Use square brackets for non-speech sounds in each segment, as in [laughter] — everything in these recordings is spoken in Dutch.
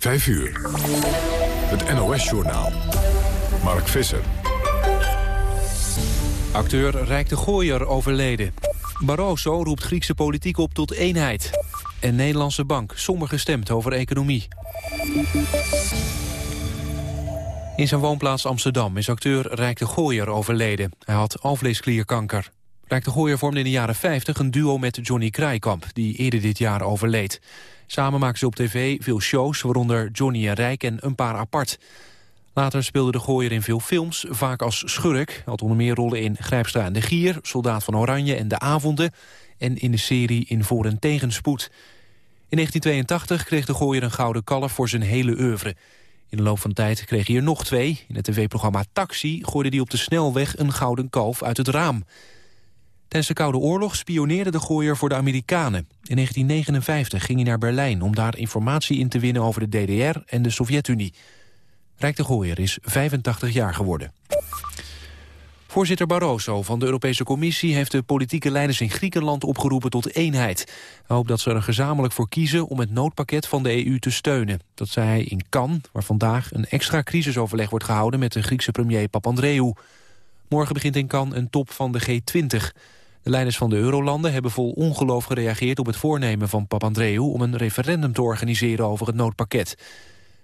5 uur. Het NOS-journaal. Mark Visser. Acteur Rijk de Gooier overleden. Barroso roept Griekse politiek op tot eenheid. En Nederlandse bank somber gestemd over economie. In zijn woonplaats Amsterdam is acteur Rijk de Gooier overleden. Hij had alvleesklierkanker. Rijk de Gooier vormde in de jaren 50 een duo met Johnny Kraaikamp... die eerder dit jaar overleed. Samen maakten ze op tv veel shows, waaronder Johnny en Rijk en een paar apart. Later speelde de Gooier in veel films, vaak als schurk. had onder meer rollen in Grijpstra en de Gier, Soldaat van Oranje en De Avonden... en in de serie In Voor- en Tegenspoed. In 1982 kreeg de Gooier een gouden kalf voor zijn hele oeuvre. In de loop van tijd kreeg hij er nog twee. In het tv-programma Taxi gooide hij op de snelweg een gouden kalf uit het raam. Tijdens de Koude Oorlog spioneerde de Gooier voor de Amerikanen. In 1959 ging hij naar Berlijn om daar informatie in te winnen over de DDR en de Sovjet-Unie. Rijk de Gooier is 85 jaar geworden. Voorzitter Barroso van de Europese Commissie heeft de politieke leiders in Griekenland opgeroepen tot eenheid. Hij hoopt dat ze er gezamenlijk voor kiezen om het noodpakket van de EU te steunen. Dat zei hij in Cannes, waar vandaag een extra crisisoverleg wordt gehouden met de Griekse premier Papandreou. Morgen begint in Cannes een top van de G20. De leiders van de eurolanden hebben vol ongeloof gereageerd op het voornemen van Papandreou om een referendum te organiseren over het noodpakket.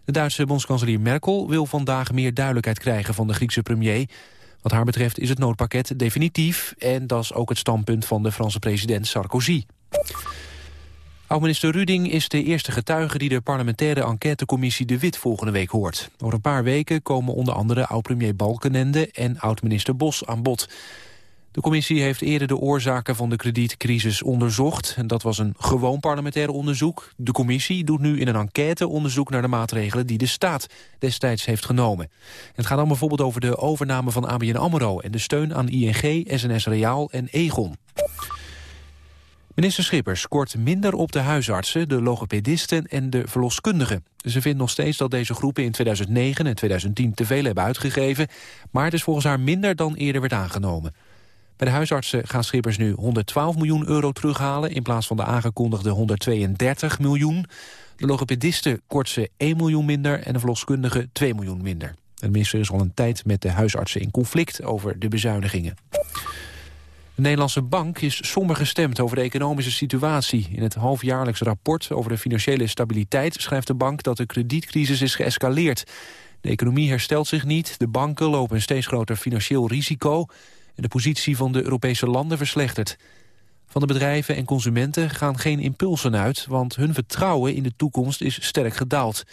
De Duitse bondskanselier Merkel wil vandaag meer duidelijkheid krijgen van de Griekse premier. Wat haar betreft is het noodpakket definitief en dat is ook het standpunt van de Franse president Sarkozy. Oud-minister Ruding is de eerste getuige die de parlementaire enquêtecommissie De Wit volgende week hoort. Over een paar weken komen onder andere oud-premier Balkenende en oud-minister Bos aan bod. De commissie heeft eerder de oorzaken van de kredietcrisis onderzocht. En dat was een gewoon parlementair onderzoek. De commissie doet nu in een enquête onderzoek naar de maatregelen die de staat destijds heeft genomen. Het gaat dan bijvoorbeeld over de overname van ABN AMRO en de steun aan ING, SNS Reaal en Egon. Minister Schippers kort minder op de huisartsen, de logopedisten en de verloskundigen. Ze vindt nog steeds dat deze groepen in 2009 en 2010 te veel hebben uitgegeven, maar het is volgens haar minder dan eerder werd aangenomen. Bij de huisartsen gaan Schippers nu 112 miljoen euro terughalen... in plaats van de aangekondigde 132 miljoen. De logopedisten kort ze 1 miljoen minder en de verloskundigen 2 miljoen minder. De minister is al een tijd met de huisartsen in conflict over de bezuinigingen. De Nederlandse bank is somber gestemd over de economische situatie. In het halfjaarlijks rapport over de financiële stabiliteit... schrijft de bank dat de kredietcrisis is geëscaleerd. De economie herstelt zich niet, de banken lopen een steeds groter financieel risico... de positie van de Europese landen verslechtert. Van de bedrijven en consumenten gaan geen impulsen uit... want hun vertrouwen in de toekomst is sterk gedaald.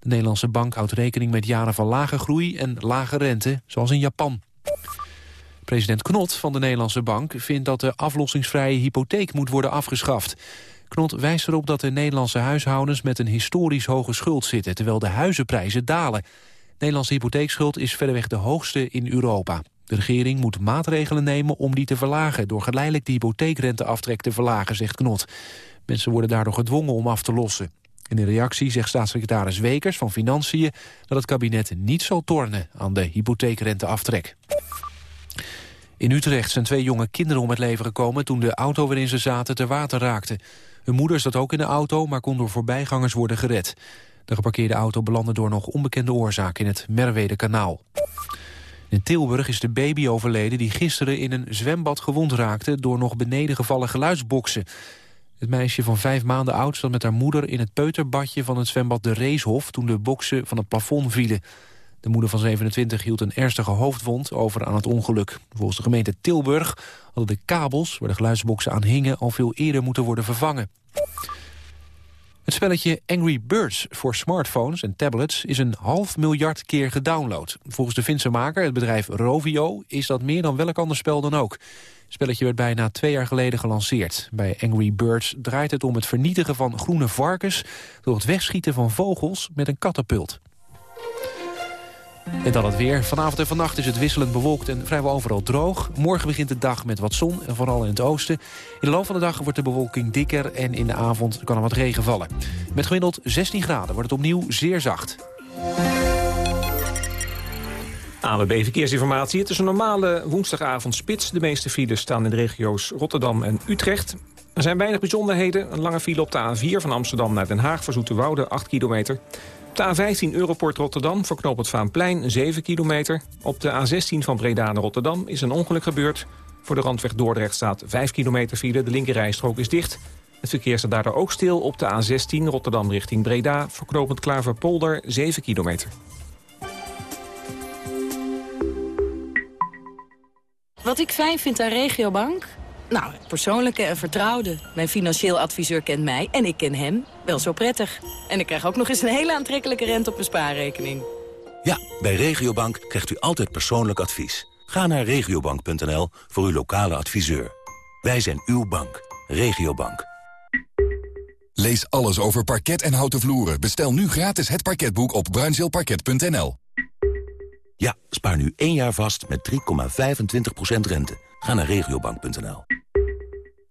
De Nederlandse bank houdt rekening met jaren van lage groei en lage rente, zoals in Japan. President Knot van de Nederlandse Bank vindt dat de aflossingsvrije hypotheek moet worden afgeschaft. Knot wijst erop dat de Nederlandse huishoudens met een historisch hoge schuld zitten, terwijl de huizenprijzen dalen. De Nederlandse hypotheekschuld is verreweg de hoogste in Europa. De regering moet maatregelen nemen om die te verlagen... door geleidelijk de hypotheekrenteaftrek te verlagen, zegt Knot. Mensen worden daardoor gedwongen om af te lossen. In een reactie zegt staatssecretaris Wekers van Financiën... dat het kabinet niet zal tornen aan de hypotheekrenteaftrek. In Utrecht zijn twee jonge kinderen om het leven gekomen... toen de auto waarin ze zaten te water raakte. Hun moeder zat ook in de auto, maar kon door voorbijgangers worden gered. De geparkeerde auto belandde door nog onbekende oorzaak... in het Merwede-kanaal. In Tilburg is de baby overleden die gisteren in een zwembad gewond raakte... door nog beneden gevallen geluidsboksen. Het meisje van vijf maanden oud zat met haar moeder in het peuterbadje van het zwembad De Reeshof... toen de boksen van het plafond vielen. De moeder van 27 hield een ernstige hoofdwond over aan het ongeluk. Volgens de gemeente Tilburg hadden de kabels waar de geluidsboksen aan hingen... al veel eerder moeten worden vervangen. Het spelletje Angry Birds voor smartphones en tablets is een half miljard keer gedownload. Volgens de Finse maker, het bedrijf Rovio, is dat meer dan welk ander spel dan ook. Het spelletje werd bijna twee jaar geleden gelanceerd. Bij Angry Birds draait het om het vernietigen van groene varkens... door het wegschieten van vogels met een katapult. En dan het weer. Vanavond en vannacht is het wisselend bewolkt en vrijwel overal droog. Morgen begint de dag met wat zon, en vooral in het oosten. In de loop van de dag wordt de bewolking dikker en in de avond kan er wat regen vallen. Met gemiddeld 16 graden wordt het opnieuw zeer zacht. ANWB Verkeersinformatie. Het is een normale woensdagavond spits. De meeste files staan in de regio's Rotterdam en Utrecht. Er zijn weinig bijzonderheden. Een lange file op de A4 van Amsterdam naar Den Haag... voor Zoeterwoude, 8 kilometer. Op de A15 Europort Rotterdam voor knoop het Vaanplein 7 kilometer. Op de A16 van Breda naar Rotterdam is een ongeluk gebeurd. Voor de randweg Dordrecht staat 5 kilometer file. De linkerrijstrook is dicht. Het verkeer staat daardoor ook stil op de A16 Rotterdam richting Breda... voor knooppunt Klaverpolder 7 kilometer. Wat ik fijn vind aan Regiobank? Nou, persoonlijke en vertrouwde. Mijn financieel adviseur kent mij en ik ken hem wel zo prettig. En ik krijg ook nog eens een hele aantrekkelijke rente op mijn spaarrekening. Ja, bij Regiobank krijgt u altijd persoonlijk advies. Ga naar regiobank.nl voor uw lokale adviseur. Wij zijn uw bank. Regiobank. Lees alles over parket en houten vloeren. Bestel nu gratis het parketboek op bruinzeelparket.nl. Ja, spaar nu één jaar vast met 3,25% rente. Ga naar regiobank.nl.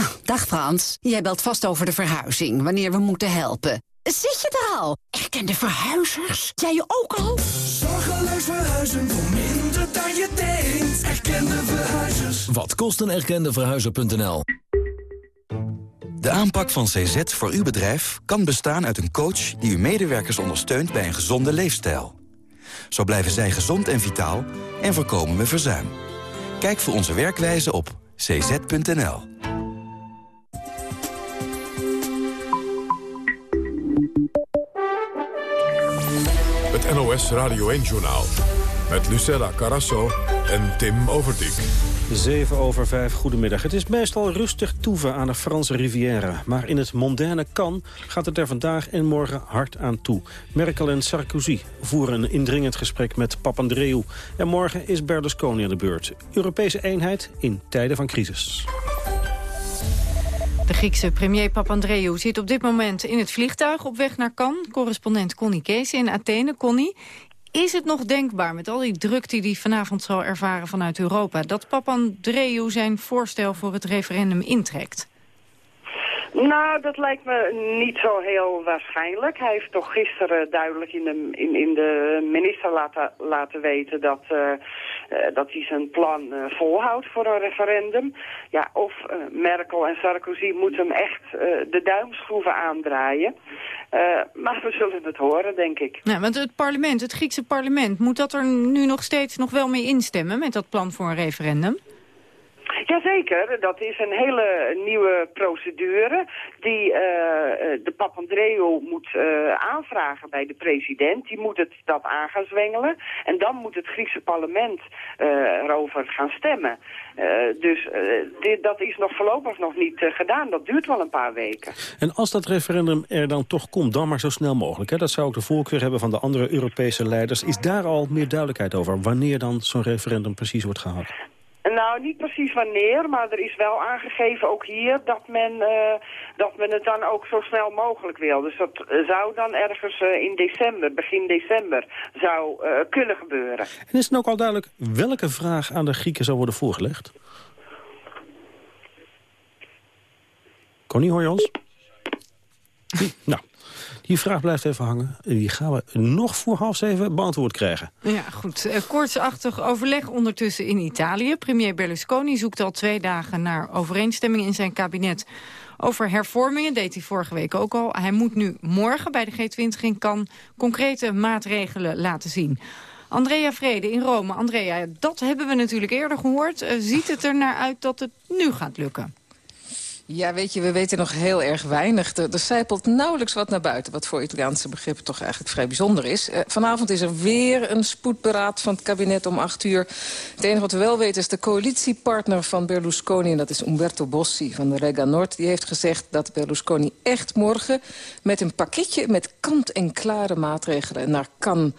Ah, dag Frans, jij belt vast over de verhuizing, wanneer we moeten helpen. Zit je er al? Erkende verhuizers? Jij je ook al? Zorgeloos verhuizen voor minder dan je denkt. Erkende verhuizers. Wat kost een erkende verhuizer.nl? De aanpak van CZ voor uw bedrijf kan bestaan uit een coach... die uw medewerkers ondersteunt bij een gezonde leefstijl. Zo blijven zij gezond en vitaal en voorkomen we verzuim. Kijk voor onze werkwijze op cz.nl. NOS Radio 1-journaal. Met Lucella Carasso en Tim Overdijk. 7 over 5, goedemiddag. Het is meestal rustig toeven aan de Franse Riviera. Maar in het mondaine Cannes gaat het er vandaag en morgen hard aan toe. Merkel en Sarkozy voeren een indringend gesprek met Papandreou. En morgen is Berlusconi aan de beurt. Europese eenheid in tijden van crisis. De Griekse premier Papandreou zit op dit moment in het vliegtuig op weg naar Cannes. Correspondent Connie Kees in Athene. Connie, is het nog denkbaar, met al die druk die hij vanavond zal ervaren vanuit Europa... dat Papandreou zijn voorstel voor het referendum intrekt? Nou, dat lijkt me niet zo heel waarschijnlijk. Hij heeft toch gisteren duidelijk in de, in, in de minister laten, laten weten dat, uh, dat hij zijn plan uh, volhoudt voor een referendum. Ja, of Merkel en Sarkozy moeten hem echt de duimschroeven aandraaien. maar we zullen het horen, denk ik. Ja, want het parlement, het Griekse parlement, moet dat er nu nog steeds nog wel mee instemmen met dat plan voor een referendum? Jazeker, dat is een hele nieuwe procedure die uh, de Papandreou moet uh, aanvragen bij de president. Die moet het dat aan gaan zwengelen en dan moet het Griekse parlement erover gaan stemmen. dus dit, dat is nog voorlopig nog niet gedaan, dat duurt wel een paar weken. En als dat referendum er dan toch komt, dan maar zo snel mogelijk. Hè? Dat zou ook de voorkeur hebben van de andere Europese leiders. Is daar al meer duidelijkheid over wanneer dan zo'n referendum precies wordt gehouden? Nou, niet precies wanneer, maar er is wel aangegeven ook hier dat men, uh, dat men het dan ook zo snel mogelijk wil. Dus dat zou dan ergens uh, in december, begin december, zou uh, kunnen gebeuren. En is het ook al duidelijk welke vraag aan de Grieken zou worden voorgelegd? Connie, hoor je ons? nou, die vraag blijft even hangen. Die gaan we nog voor half zeven beantwoord krijgen. Ja, goed. Uh, koortsachtig overleg ondertussen in Italië. Premier Berlusconi zoekt al twee dagen naar overeenstemming in zijn kabinet over hervormingen deed hij vorige week ook al. Hij moet nu morgen bij de G20 in kan concrete maatregelen laten zien. Andrea Vrede in Rome. Andrea, dat hebben we natuurlijk eerder gehoord. Uh, ziet het er naar uit dat het nu gaat lukken? Ja, weet je, we weten nog heel erg weinig. Er, er zijpelt nauwelijks wat naar buiten, wat voor Italiaanse begrippen toch eigenlijk vrij bijzonder is. Uh, vanavond is er weer een spoedberaad van het kabinet om acht uur. Het enige wat we wel weten is de coalitiepartner van Berlusconi... en dat is Umberto Bossi van de Lega Nord. Die heeft gezegd dat Berlusconi echt morgen met een pakketje... met kant-en-klare maatregelen naar Cannes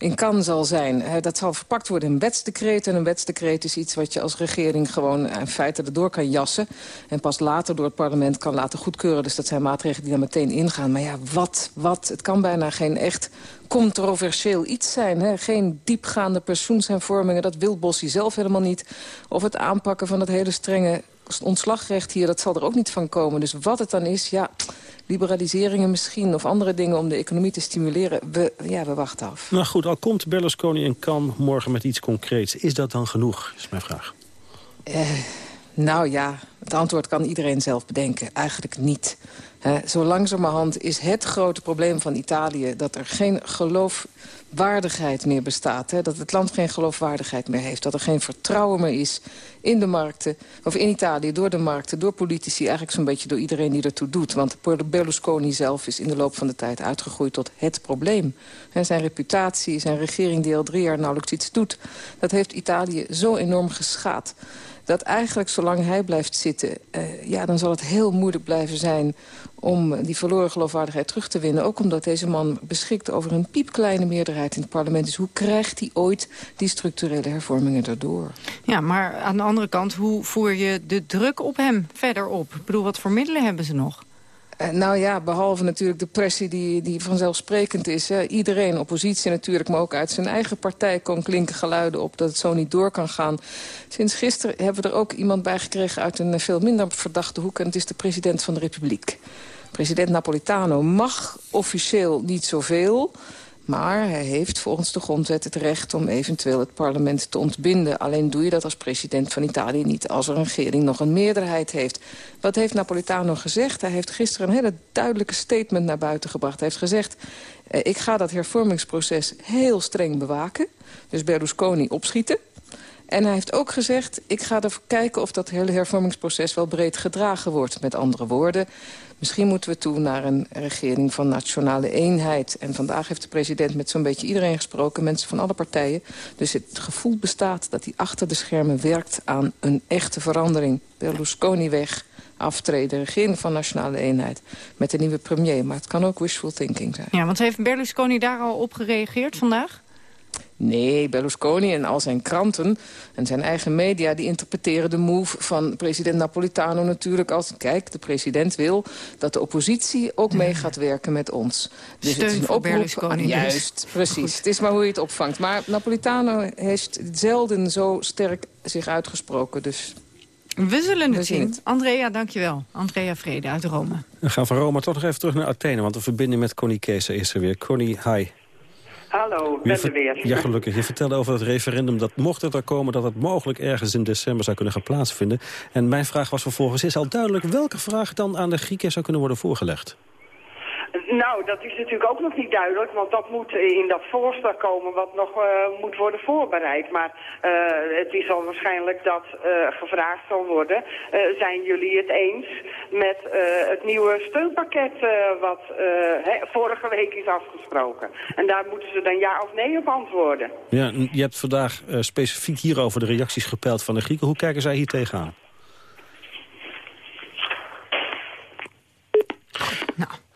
in kan zal zijn. Dat zal verpakt worden in een wetsdecreet. En een wetsdecreet is iets wat je als regering gewoon in feite erdoor kan jassen. En pas later door het parlement kan laten goedkeuren. Dus dat zijn maatregelen die daar meteen ingaan. Maar ja, wat, wat? Het kan bijna geen echt controversieel iets zijn. Hè? Geen diepgaande pensioenshervormingen, dat wil Bossie zelf helemaal niet. Of het aanpakken van het hele strenge ontslagrecht hier, dat zal er ook niet van komen. Dus wat het dan is, ja, liberaliseringen misschien... of andere dingen om de economie te stimuleren, we, ja, we wachten af. Nou goed, al komt Berlusconi en kan morgen met iets concreets. Is dat dan genoeg, is mijn vraag. Eh, nou ja, het antwoord kan iedereen zelf bedenken. Eigenlijk niet. He, zo langzamerhand is het grote probleem van Italië... dat er geen geloofwaardigheid meer bestaat. Dat het land geen geloofwaardigheid meer heeft. Dat er geen vertrouwen meer is in de markten. Of in Italië, door de markten, door politici. Eigenlijk zo'n beetje door iedereen die ertoe doet. Want Berlusconi zelf is in de loop van de tijd uitgegroeid tot het probleem. zijn reputatie, zijn regering die al drie jaar nauwelijks iets doet... dat heeft Italië zo enorm geschaad dat eigenlijk zolang hij blijft zitten... Uh, ja, dan zal het heel moeilijk blijven zijn om die verloren geloofwaardigheid terug te winnen. Ook omdat deze man beschikt over een piepkleine meerderheid in het parlement. Dus hoe krijgt hij ooit die structurele hervormingen erdoor? Ja, maar aan de andere kant, hoe voer je de druk op hem verder op? Ik bedoel, wat voor middelen hebben ze nog? Nou ja, behalve natuurlijk de pressie die, die vanzelfsprekend is. Hè. Iedereen, oppositie natuurlijk, maar ook uit zijn eigen partij... kon klinken geluiden op dat het zo niet door kan gaan. Sinds gisteren hebben we er ook iemand bij gekregen... uit een veel minder verdachte hoek, en het is de president van de Republiek. President Napolitano mag officieel niet zoveel... Maar hij heeft volgens de grondwet het recht om eventueel het parlement te ontbinden. Alleen doe je dat als president van Italië niet als een regering nog een meerderheid heeft. Wat heeft Napolitano gezegd? Hij heeft gisteren een hele duidelijke statement naar buiten gebracht. Hij heeft gezegd, eh, ik ga dat hervormingsproces heel streng bewaken. Dus Berlusconi opschieten. En hij heeft ook gezegd, ik ga er kijken of dat hele hervormingsproces wel breed gedragen wordt. Met andere woorden, Misschien moeten we toe naar een regering van nationale eenheid. En vandaag heeft de president met zo'n beetje iedereen gesproken. Mensen van alle partijen. Dus het gevoel bestaat dat hij achter de schermen werkt aan een echte verandering. Berlusconi weg, aftreden, regering van nationale eenheid. Met een nieuwe premier. Maar het kan ook wishful thinking zijn. Ja, want heeft Berlusconi daar al op gereageerd vandaag? Nee, Berlusconi en al zijn kranten en zijn eigen media... die interpreteren de move van president Napolitano natuurlijk als... kijk, de president wil dat de oppositie ook mee gaat werken met ons. Dus Steun het is een oproep, Berlusconi. Dus. Juist, precies. Het is maar hoe je het opvangt. Maar Napolitano heeft zelden zo sterk zich uitgesproken, dus... We zullen het zien. Andrea, dankjewel. Andrea Vrede uit Rome. We gaan van Rome toch nog even terug naar Athene... want de verbinding met Connie Kees is er weer. Connie, hi. Hallo, ben er weer. Ja, gelukkig. Je vertelde over het referendum dat mocht het er komen... dat het mogelijk ergens in december zou kunnen gaan plaatsvinden. En mijn vraag was vervolgens, is al duidelijk welke vraag dan aan de Grieken zou kunnen worden voorgelegd? Nou, dat is natuurlijk ook nog niet duidelijk, want dat moet in dat voorstel komen wat nog uh, moet worden voorbereid. Maar uh, het is al waarschijnlijk dat uh, gevraagd zal worden, zijn jullie het eens met het nieuwe steunpakket wat he, vorige week is afgesproken? En daar moeten ze dan ja of nee op antwoorden. Ja, je hebt vandaag specifiek hierover de reacties gepeld van de Grieken. Hoe kijken zij hier tegenaan?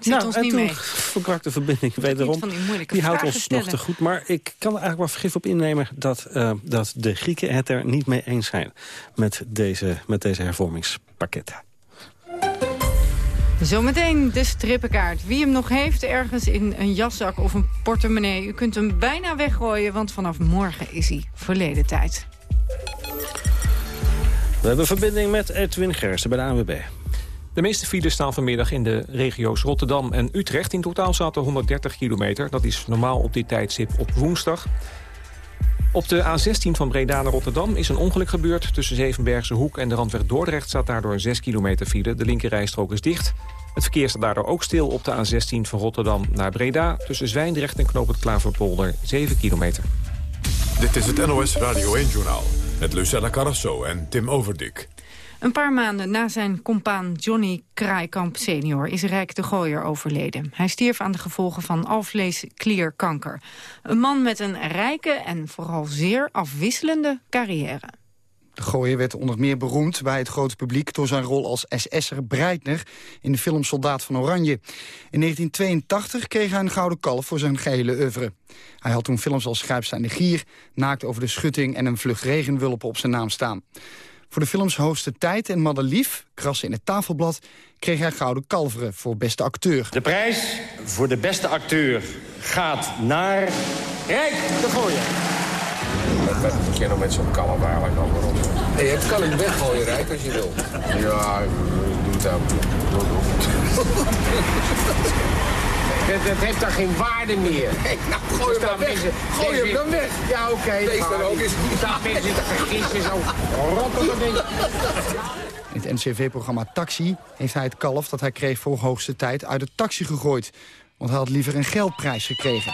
Zit nou, ons niet toen mee. [laughs] verbrak de verbinding [laughs] wederom. Die, houdt ons nog te goed. Maar ik kan er eigenlijk wel vergif op innemen... Dat, uh, dat de Grieken het er niet mee eens zijn met deze, met deze hervormingspakketten. Zometeen de strippenkaart. Wie hem nog heeft ergens in een jaszak of een portemonnee... u kunt hem bijna weggooien, want vanaf morgen is hij verleden tijd. We hebben verbinding met Edwin Gersten bij de ANWB. De meeste files staan vanmiddag in de regio's Rotterdam en Utrecht. In totaal zaten 130 kilometer. Dat is normaal op dit tijdstip op woensdag. Op de A16 van Breda naar Rotterdam is een ongeluk gebeurd. Tussen Zevenbergse Hoek en de Randweg Dordrecht staat daardoor 6 kilometer file. De linkerrijstrook is dicht. Het verkeer staat daardoor ook stil op de A16 van Rotterdam naar Breda. Tussen Zwijndrecht en Knoop het Klaverpolder 7 kilometer. Dit is het NOS Radio 1-journaal met Lucella Carrasso en Tim Overdik. Een paar maanden na zijn compaan Johnny Kraaikamp senior is Rijk de Gooier overleden. Hij stierf aan de gevolgen van alvleesklierkanker. Een man met een rijke en vooral zeer afwisselende carrière. De gooier werd onder meer beroemd bij het grote publiek... door zijn rol als SS'er Breitner in de film Soldaat van Oranje. In 1982 kreeg hij een gouden kalf voor zijn gehele oeuvre. Hij had toen films als Grijpstaan de Gier... Naakt over de schutting en een vlucht regenwulpen op zijn naam staan. Voor de films Hoogste Tijd en Madelief, krassen in het tafelblad... kreeg hij Gouden Kalveren voor beste acteur. De prijs voor de beste acteur gaat naar... Rijk de Gooier. Wat moet je nou met zo'n kalf eigenlijk allemaal op? Hey, het kan hem weggooien, Rijk, als je wil. Ja, doe het dan. [laughs] Dat, heeft dan geen waarde meer. Nou, gooi hem dan weg. Gooi hem dan weg. Ja, oké. Okay, Wees dan ook eens. Daar mensen te vergissen, zo rottende. In het NCV-programma Taxi heeft hij het kalf dat hij kreeg voor hoogste tijd uit de taxi gegooid. Want hij had liever een geldprijs gekregen.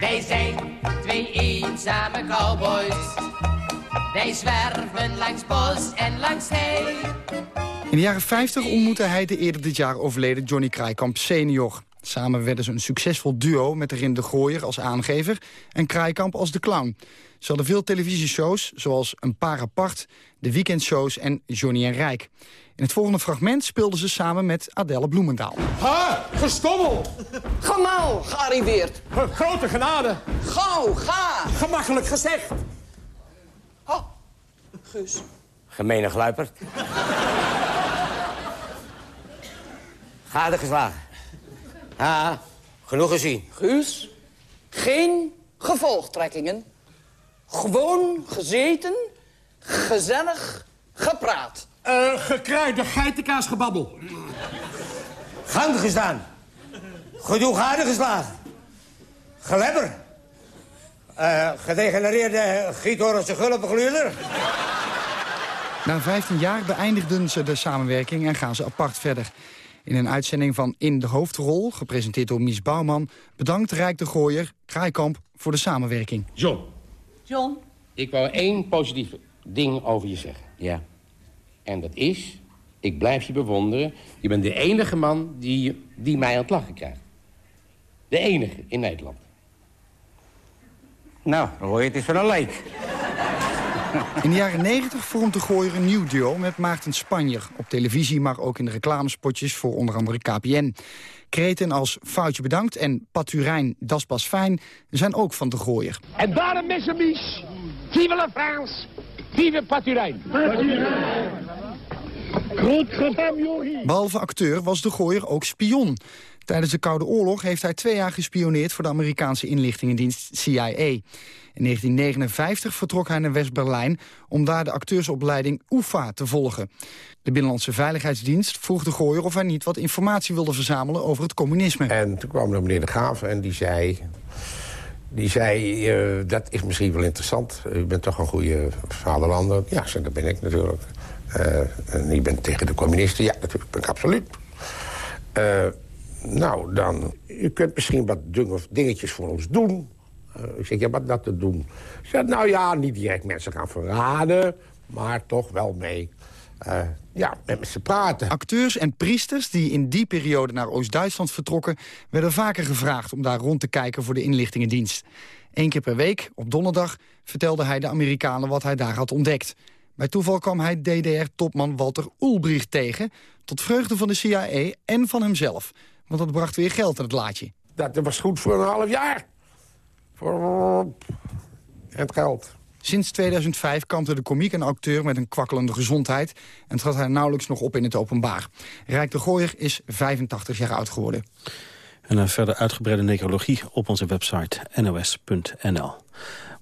Wij zijn twee eenzame cowboys. Wij zwerven langs bos en langs hei. In de jaren 50 ontmoette hij de eerder dit jaar overleden Johnny Kraaikamp senior. Samen werden ze een succesvol duo met erin de Gooier als aangever en Kraaikamp als de clown. Ze hadden veel televisieshows, zoals Een Paar Apart, de weekendshows en Johnny en Rijk. In het volgende fragment speelden ze samen met Adelle Bloemendaal. Ha, gestommel! Gemaal, gearriveerd. Grote genade. Gauw, ga. Gemakkelijk gezegd. Ha, Guus. Gemene gluiperd. [laughs] Gade geslagen. Ha, genoeg gezien. Guus, geen gevolgtrekkingen. Gewoon gezeten, gezellig gepraat. Uh, gekruide geitenkaasgebabbel. Gang gestaan. Genoeg aarde geslagen. Gelebber. Uh, gedegenereerde Giethorense gulpengluurder. Na 15 jaar beëindigden ze de samenwerking en gaan ze apart verder. In een uitzending van In de Hoofdrol, gepresenteerd door Mies Bouwman... bedankt Rijk de Gooier, Kraaikamp, voor de samenwerking. John. John. Ik wou één positief ding over je zeggen. Ja. En dat is, ik blijf je bewonderen. Je bent de enige man die, die mij aan het lachen krijgt. De enige in Nederland. Nou, dan hoor je het is van een leek. In de jaren 90 vormt de Gooier een nieuw duo met Maarten Spanjer. Op televisie, maar ook in de reclamespotjes voor onder andere KPN. Kreten als Foutje Bedankt en Paturijn, Das Pas Fijn zijn ook van de Gooier. En daarom, mes amis, vive la France, vive Paturijn. Behalve acteur was de Gooier ook spion. Tijdens de Koude Oorlog heeft hij twee jaar gespioneerd... voor de Amerikaanse inlichtingendienst CIA. In 1959 vertrok hij naar West-Berlijn... om daar de acteursopleiding UFA te volgen. De Binnenlandse Veiligheidsdienst vroeg de Gooier... of hij niet wat informatie wilde verzamelen over het communisme. En toen kwam er meneer De Graaf en die zei... Die zei, uh, dat is misschien wel interessant. U bent toch een goede vaderlander? Ja, dat ben ik natuurlijk. Uh, en je bent tegen de communisten? Ja, natuurlijk ben ik absoluut. Uh, nou, dan, u kunt misschien wat dingetjes voor ons doen. Uh, ik zeg, ja, wat dat te doen? Zeg, nou ja, niet direct mensen gaan verraden, maar toch wel mee. Uh, ja, met ze praten. Acteurs en priesters die in die periode naar Oost-Duitsland vertrokken... werden vaker gevraagd om daar rond te kijken voor de inlichtingendienst. Eén keer per week, op donderdag, vertelde hij de Amerikanen wat hij daar had ontdekt. Bij toeval kwam hij DDR-topman Walter Ulbricht tegen... tot vreugde van de CIA en van hemzelf. Want dat bracht weer geld in het laadje. Dat was goed voor een half jaar. Voor het geld. Sinds 2005 kampte de komiek en acteur met een kwakkelende gezondheid... en trad hij nauwelijks nog op in het openbaar. Rijk de Gooier is 85 jaar oud geworden. En een verder uitgebreide necrologie op onze website nos.nl.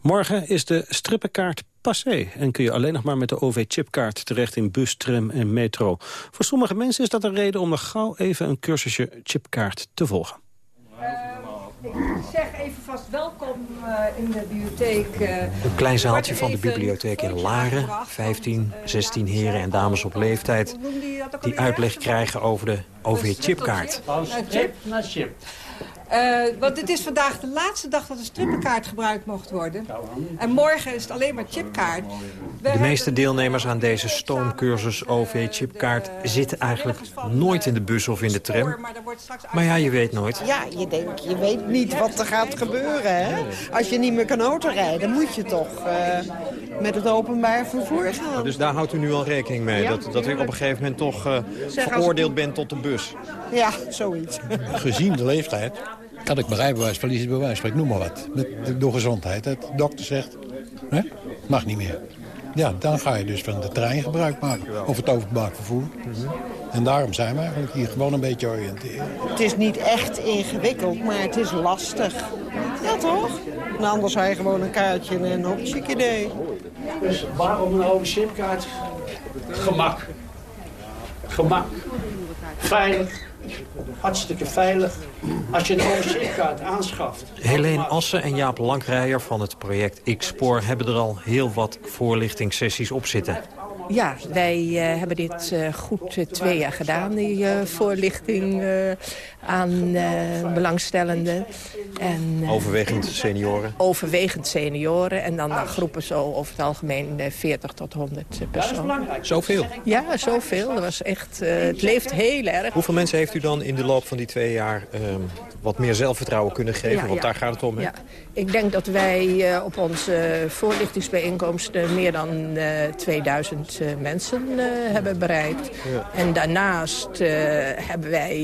Morgen is de strippenkaart passé en kun je alleen nog maar met de OV-chipkaart terecht in bus, tram en metro. Voor sommige mensen is dat een reden om nog gauw even een cursusje chipkaart te volgen. Ik zeg even vast welkom uh, in de bibliotheek. Uh, een klein zaaltje van de bibliotheek in Laren. 15, 16 heren en dames op leeftijd die uitleg krijgen over de OV-chipkaart. Van strip naar chip. Uh, want het is vandaag de laatste dag dat de strippenkaart gebruikt mocht worden. En morgen is het alleen maar chipkaart. De meeste deelnemers aan deze stoomcursus OV-chipkaart zitten eigenlijk nooit in de bus of in de tram. Maar ja, je weet nooit. Ja, je denkt, je weet niet wat er gaat gebeuren. Hè? Als je niet meer kan autorijden, moet je toch uh, met het openbaar vervoer gaan. Dus daar houdt u nu al rekening mee? dat, dat u op een gegeven moment toch uh, veroordeeld bent tot de bus? Ja, zoiets. Gezien de leeftijd kan ik mijn rijbewijs verliezen, bewijs, ik noem maar wat. Met, door gezondheid. De dokter zegt, hè, mag niet meer. Ja, dan ga je dus van de trein gebruik maken. Of het openbaar vervoer. En daarom zijn we eigenlijk hier gewoon een beetje oriënteren. Het is niet echt ingewikkeld, maar het is lastig. Ja, toch? En anders zou je gewoon een kaartje en een hopchick idee. Dus waarom een oude chipkaart? Gemak. Gemak. Veilig. Hartstikke veilig. Als je een oude chipkaart aanschaft. Helene Assen en Jaap Lankrijer van het project X-Spoor... hebben er al heel wat voorlichtingssessies op zitten. Ja, wij uh, hebben dit uh, goed uh, twee jaar gedaan, die voorlichting aan belangstellenden. En, overwegend senioren? Overwegend senioren en dan groepen zo over het algemeen 40 tot 100 personen. Zoveel? Ja, zoveel. Dat was echt, het leeft heel erg. Hoeveel mensen heeft u dan in de loop van die twee jaar wat meer zelfvertrouwen kunnen geven? Ja, Want ja. daar gaat het om, hè? Ja. Ik denk dat wij op onze voorlichtingsbijeenkomsten meer dan 2000 mensen uh, hebben bereikt. Ja. En daarnaast uh, hebben wij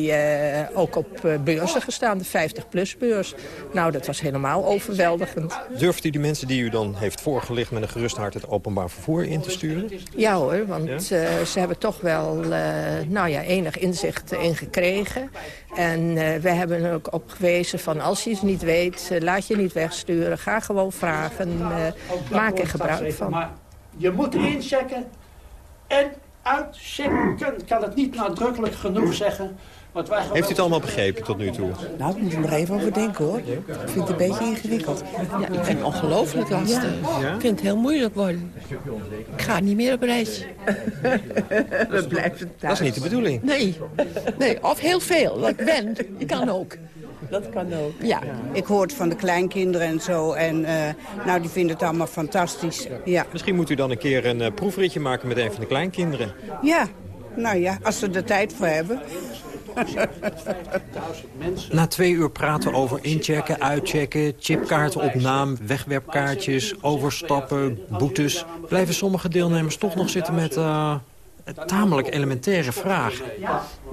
uh, ook op beurzen gestaan, de 50-plus beurs. Nou, dat was helemaal overweldigend. Durft u die mensen die u dan heeft voorgelicht met een gerust hart het openbaar vervoer in te sturen? Ja hoor, want ja? ze hebben toch wel nou ja, enig inzicht in gekregen. En we hebben ook op gewezen van als je het niet weet, laat je niet wegsturen. Ga gewoon vragen, maak er gebruik van. Maar je moet inchecken en uitchecken. Ik kan het niet nadrukkelijk genoeg zeggen. Heeft u het allemaal begrepen tot nu toe? Nou, ik moet er nog even over denken hoor. Ik vind het een beetje ingewikkeld. Ja, ik vind het ongelooflijk lastig. Ja. Ik vind het heel moeilijk worden. Ik ga niet meer op reis. [laughs] We blijven thuis. Dat is niet de bedoeling. Nee, nee of heel veel. Dat ik ben, kan ook. Dat kan ook. Ja, ik hoor het van de kleinkinderen en zo. En uh, nou, die vinden het allemaal fantastisch. Ja. Misschien moet u dan een keer een uh, proefritje maken met een van de kleinkinderen. Ja, nou ja, als ze er tijd voor hebben. [laughs] Na twee uur praten over inchecken, uitchecken, chipkaarten op naam, wegwerpkaartjes, overstappen, boetes... blijven sommige deelnemers toch nog zitten met uh, tamelijk elementaire vragen.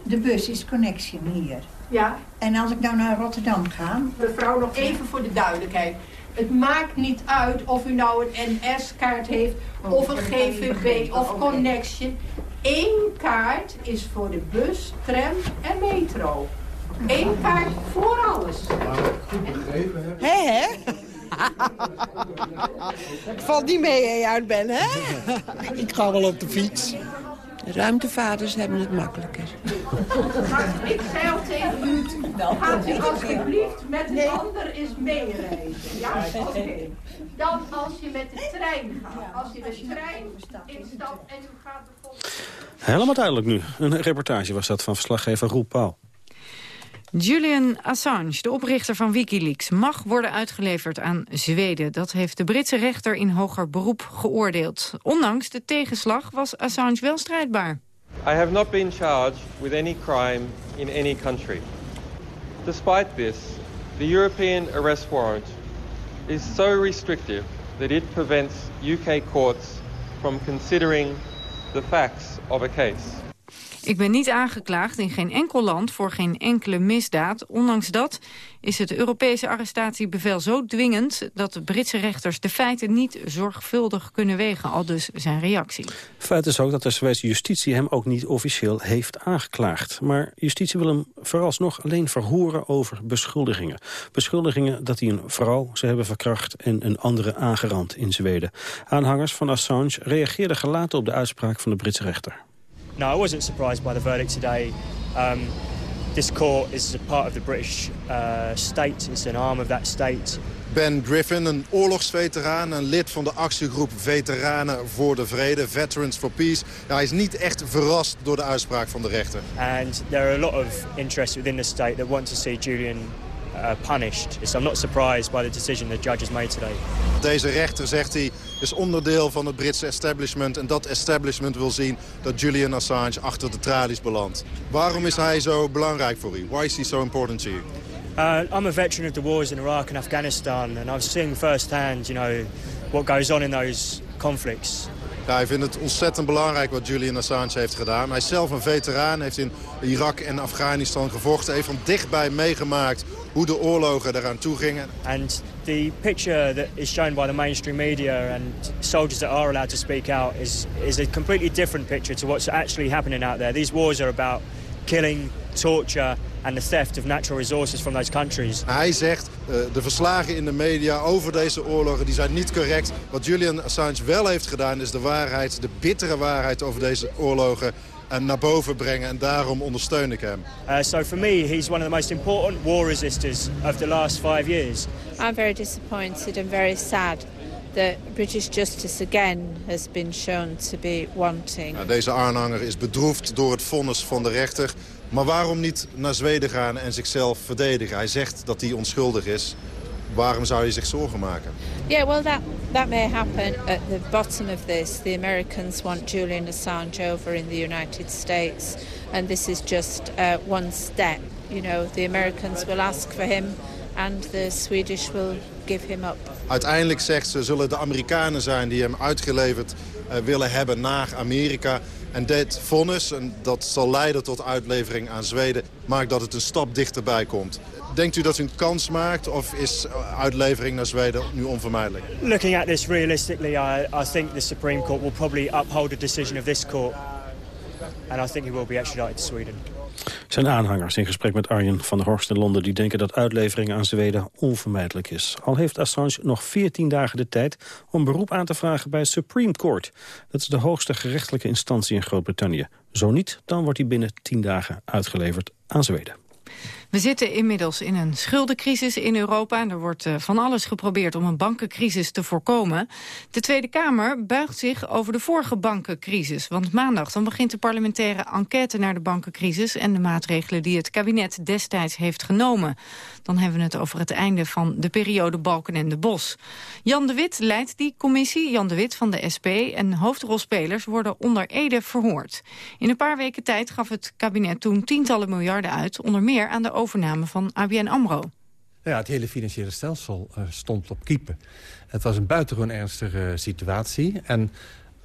De bus is Connection hier. Ja. En als ik nou naar Rotterdam ga... Mevrouw, nog even voor de duidelijkheid. Het maakt niet uit of u nou een NS-kaart heeft, of een GVB of Connection. Eén kaart is voor de bus, tram en metro. Eén kaart voor alles. Hé, hè? Het valt niet mee dat je uit bent, hè? Ik ga wel op de fiets. Ruimtevaders hebben het makkelijker. Maar ik zei al tegen u, gaat u alsjeblieft met een ander eens meereizen. Ja, oké. Okay. Dan als je met de trein gaat. Als je de trein instapt en u gaat bijvoorbeeld... Helemaal duidelijk nu. Een reportage was dat van verslaggever Roel Pauw. Julian Assange, de oprichter van Wikileaks, mag worden uitgeleverd aan Zweden. Dat heeft de Britse rechter in hoger beroep geoordeeld. Ondanks de tegenslag was Assange wel strijdbaar. I have not been charged with any crime in any country. Despite this, the European arrest warrant is so restrictive that it prevents UK courts from considering the facts of a case. Ik ben niet aangeklaagd in geen enkel land voor geen enkele misdaad. Ondanks dat is het Europese arrestatiebevel zo dwingend... dat de Britse rechters de feiten niet zorgvuldig kunnen wegen. Al dus zijn reactie. Feit is ook dat de Zweedse justitie hem ook niet officieel heeft aangeklaagd. Maar justitie wil hem vooralsnog alleen verhoren over beschuldigingen. Beschuldigingen dat hij een vrouw zou hebben verkracht... en een andere aangerand in Zweden. Aanhangers van Assange reageerden gelaten op de uitspraak van de Britse rechter. No, I wasn't surprised by the verdict today. Um, this court is a part of the British uh, state. It's an arm of that state. Ben Griffin, een oorlogsveteraan, een lid van de actiegroep Veteranen voor de Vrede, Veterans for Peace. Ja, hij is niet echt verrast door de uitspraak van de rechter. And there are a lot of interest within the state that want to see Julian punished. So I'm not surprised by the decision the judge has made today. Deze rechter, zegt hij, is onderdeel van het Britse establishment. En dat establishment wil zien dat Julian Assange achter de tralies belandt. Waarom is hij zo belangrijk voor u? Why is he so important to you? Uh, I'm a veteran of the wars in Iraq and Afghanistan. And I've seen firsthand, you know, what goes on in those conflicts. Ja, hij vindt het ontzettend belangrijk wat Julian Assange heeft gedaan. Hij is zelf een veteraan, heeft in Irak en Afghanistan gevochten. heeft van dichtbij meegemaakt hoe de oorlogen eraan toe gingen. And the picture that is shown by the mainstream media and soldiers that are allowed to speak out is, is a completely different picture to what's actually happening out there. These wars are about killing, torture and the theft of natural resources from those countries. Hij zegt, uh, de verslagen in de media over deze oorlogen die zijn niet correct. Wat Julian Assange wel heeft gedaan is de waarheid, de bittere waarheid over deze oorlogen en naar boven brengen. En daarom ondersteun ik hem. Uh, so for me, he's one of the most important war resistors of the last five years. I'm very disappointed and very sad that British justice again has been shown to be wanting. Nou, deze aanhanger is bedroefd door het vonnis van de rechter. Maar waarom niet naar Zweden gaan en zichzelf verdedigen? Hij zegt dat hij onschuldig is. Waarom zou je zich zorgen maken? Yeah, well, that, that may happen at the bottom of this. The Americans want Julian Assange over in the United States. And this is just uh, one step. You know, the Americans will ask for him and the Swedish will give him up. Uiteindelijk zegt ze, zullen de Amerikanen zijn die hem uitgeleverd uh, willen hebben naar Amerika. En dit vonnis, en dat zal leiden tot uitlevering aan Zweden, maakt dat het een stap dichterbij komt. Denkt u dat u een kans maakt of is uitlevering naar Zweden nu onvermijdelijk? Looking at this realistically, I, I think the Supreme Court will probably uphold the decision of this court. And I think he will be extradited to Sweden. Zijn aanhangers in gesprek met Arjen van der Horst in Londen... die denken dat uitlevering aan Zweden onvermijdelijk is. Al heeft Assange nog 14 dagen de tijd om beroep aan te vragen bij Supreme Court. Dat is de hoogste gerechtelijke instantie in Groot-Brittannië. Zo niet, dan wordt hij binnen 10 dagen uitgeleverd aan Zweden. We zitten inmiddels in een schuldencrisis in Europa... en er wordt uh, van alles geprobeerd om een bankencrisis te voorkomen. De Tweede Kamer buigt zich over de vorige bankencrisis. Want maandag dan begint de parlementaire enquête naar de bankencrisis... en de maatregelen die het kabinet destijds heeft genomen. Dan hebben we het over het einde van de periode Balken en de Bos. Jan de Wit leidt die commissie, Jan de Wit van de SP... en hoofdrolspelers worden onder Ede verhoord. In een paar weken tijd gaf het kabinet toen tientallen miljarden uit... onder meer aan de overname van ABN AMRO. Ja, het hele financiële stelsel uh, stond op kiepen. Het was een buitengewoon ernstige situatie. En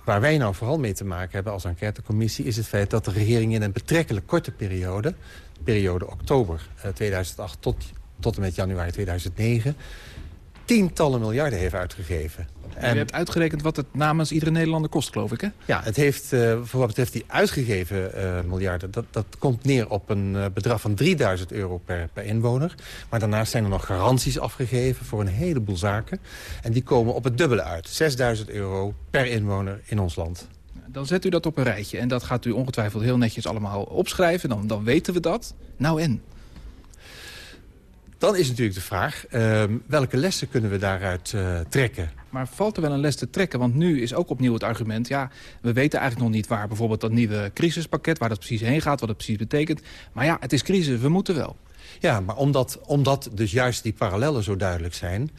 waar wij nou vooral mee te maken hebben als enquêtecommissie... is het feit dat de regering in een betrekkelijk korte periode... periode oktober uh, 2008 tot, tot en met januari 2009... tientallen miljarden heeft uitgegeven. En... Je hebt uitgerekend wat het namens iedere Nederlander kost, geloof ik, hè? Ja, het heeft, uh, voor wat betreft die uitgegeven uh, miljarden... Dat, dat komt neer op een uh, bedrag van 3000 euro per, per inwoner. Maar daarnaast zijn er nog garanties afgegeven voor een heleboel zaken. En die komen op het dubbele uit. 6000 euro per inwoner in ons land. Dan zet u dat op een rijtje en dat gaat u ongetwijfeld heel netjes allemaal opschrijven. Dan, dan weten we dat. Nou en? Dan is natuurlijk de vraag, uh, welke lessen kunnen we daaruit uh, trekken? Maar valt er wel een les te trekken? Want nu is ook opnieuw het argument... ja, we weten eigenlijk nog niet waar bijvoorbeeld dat nieuwe crisispakket... waar dat precies heen gaat, wat het precies betekent. Maar ja, het is crisis, we moeten wel. Ja, maar omdat, omdat dus juist die parallellen zo duidelijk zijn...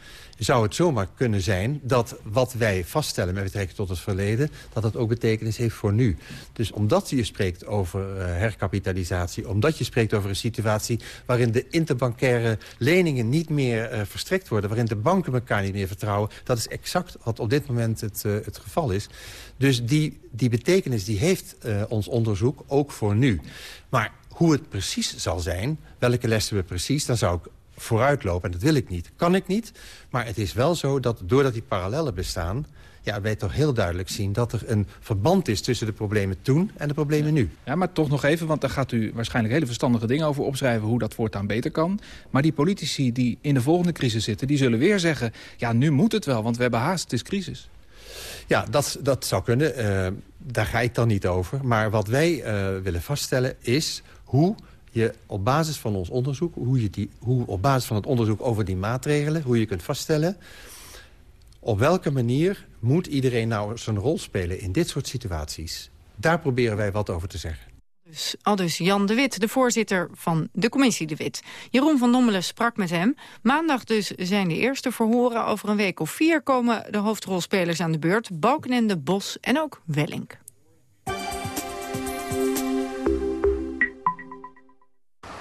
zou het zomaar kunnen zijn dat wat wij vaststellen met betrekking tot het verleden... dat dat ook betekenis heeft voor nu. Dus omdat je spreekt over uh, herkapitalisatie... omdat je spreekt over een situatie waarin de interbankaire leningen niet meer uh, verstrekt worden... waarin de banken elkaar niet meer vertrouwen... dat is exact wat op dit moment het, uh, het geval is. Dus die, die betekenis die heeft ons onderzoek ook voor nu. Maar hoe het precies zal zijn, welke lessen we precies... dan zou ik vooruitlopen, en dat wil ik niet. Kan ik niet, maar het is wel zo dat doordat die parallellen bestaan... ja, wij toch heel duidelijk zien dat er een verband is... tussen de problemen toen en de problemen nu. Ja, maar toch nog even, want daar gaat u waarschijnlijk hele verstandige dingen over opschrijven... hoe dat voortaan beter kan. Maar die politici die in de volgende crisis zitten, die zullen weer zeggen... ja, nu moet het wel, want we hebben haast, het is crisis. Ja, dat, dat zou kunnen. Uh, daar ga ik dan niet over. Maar wat wij uh, willen vaststellen is hoe je op basis van ons onderzoek... Hoe, je die, hoe op basis van het onderzoek over die maatregelen... hoe je kunt vaststellen... op welke manier moet iedereen nou zijn rol spelen in dit soort situaties. Daar proberen wij wat over te zeggen. Dus, al dus Jan de Wit, de voorzitter van de commissie de Wit. Jeroen van Dommelen sprak met hem. Maandag dus zijn de eerste verhoren. Over een week of vier komen de hoofdrolspelers aan de beurt. Balkenende, Bos en ook Wellink.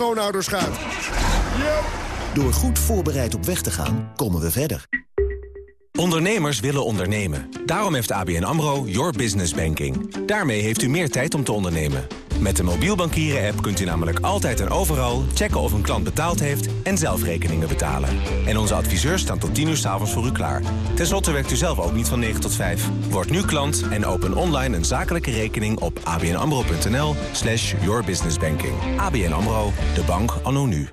schoonouders gaat. Door goed voorbereid op weg te gaan, komen we verder. Ondernemers willen ondernemen. Daarom heeft ABN AMRO Your Business Banking. Daarmee heeft u meer tijd om te ondernemen. Met de mobiel bankieren app kunt u namelijk altijd en overal checken of een klant betaald heeft en zelf rekeningen betalen. En onze adviseurs staan tot 10 uur s'avonds voor u klaar. Ten slotte werkt u zelf ook niet van 9 tot 5. Word nu klant en open online een zakelijke rekening op abnamro.nl slash yourbusinessbanking. ABN AMRO, de bank anno nu.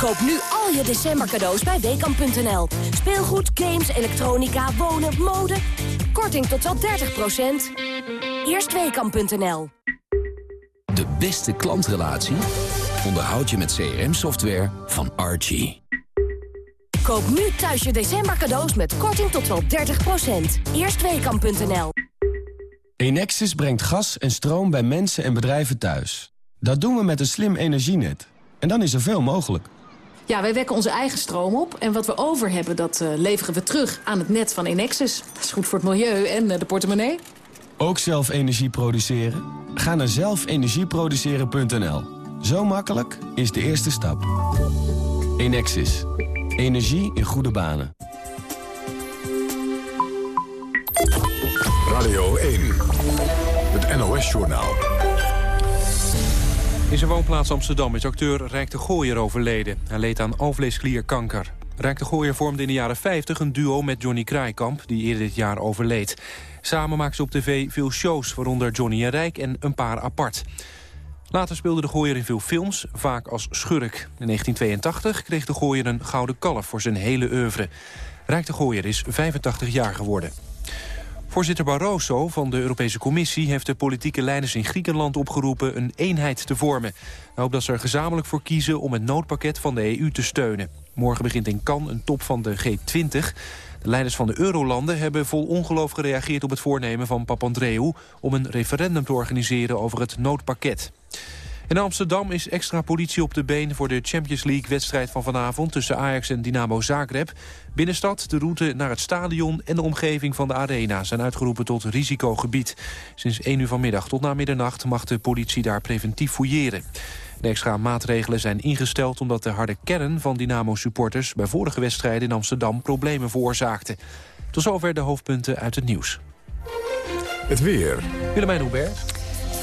Koop nu al je december cadeaus bij Weekamp.nl. Speelgoed, games, elektronica, wonen, mode. Korting tot wel 30%. Eerst Weekamp.nl. De beste klantrelatie onderhoud je met CRM-software van Archie. Koop nu thuis je december cadeaus met korting tot wel 30%. Eerst Weekamp.nl. Enexis brengt gas en stroom bij mensen en bedrijven thuis. Dat doen we met een slim energienet. En dan is er veel mogelijk. Ja, wij wekken onze eigen stroom op. En wat we over hebben, dat uh, leveren we terug aan het net van Enexis. Dat is goed voor het milieu en uh, de portemonnee. Ook zelf energie produceren? Ga naar zelfenergieproduceren.nl. Zo makkelijk is de eerste stap. Enexis. Energie in goede banen. Radio 1. Het NOS-journaal. In zijn woonplaats Amsterdam is acteur Rijk de Gooier overleden. Hij leed aan alvleesklierkanker. Rijk de Gooier vormde in de jaren 50 een duo met Johnny Kraaikamp... die eerder dit jaar overleed. Samen maakten ze op tv veel shows, waaronder Johnny en Rijk en een paar apart. Later speelde de Gooier in veel films, vaak als schurk. In 1982 kreeg de Gooier een gouden kalf voor zijn hele oeuvre. Rijk de Gooier is 85 jaar geworden. Voorzitter Barroso van de Europese Commissie heeft de politieke leiders in Griekenland opgeroepen een eenheid te vormen. Hij hoopt dat ze er gezamenlijk voor kiezen om het noodpakket van de EU te steunen. Morgen begint in Cannes een top van de G20. De leiders van de eurolanden hebben vol ongeloof gereageerd op het voornemen van Papandreou om een referendum te organiseren over het noodpakket. In Amsterdam is extra politie op de been voor de Champions League-wedstrijd van vanavond tussen Ajax en Dynamo Zagreb. Binnenstad, de route naar het stadion en de omgeving van de arena zijn uitgeroepen tot risicogebied. Sinds 1 uur vanmiddag tot na middernacht mag de politie daar preventief fouilleren. De extra maatregelen zijn ingesteld omdat de harde kern van Dynamo-supporters bij vorige wedstrijden in Amsterdam problemen veroorzaakte. Tot zover de hoofdpunten uit het nieuws. Het weer. Willemijn Hubert.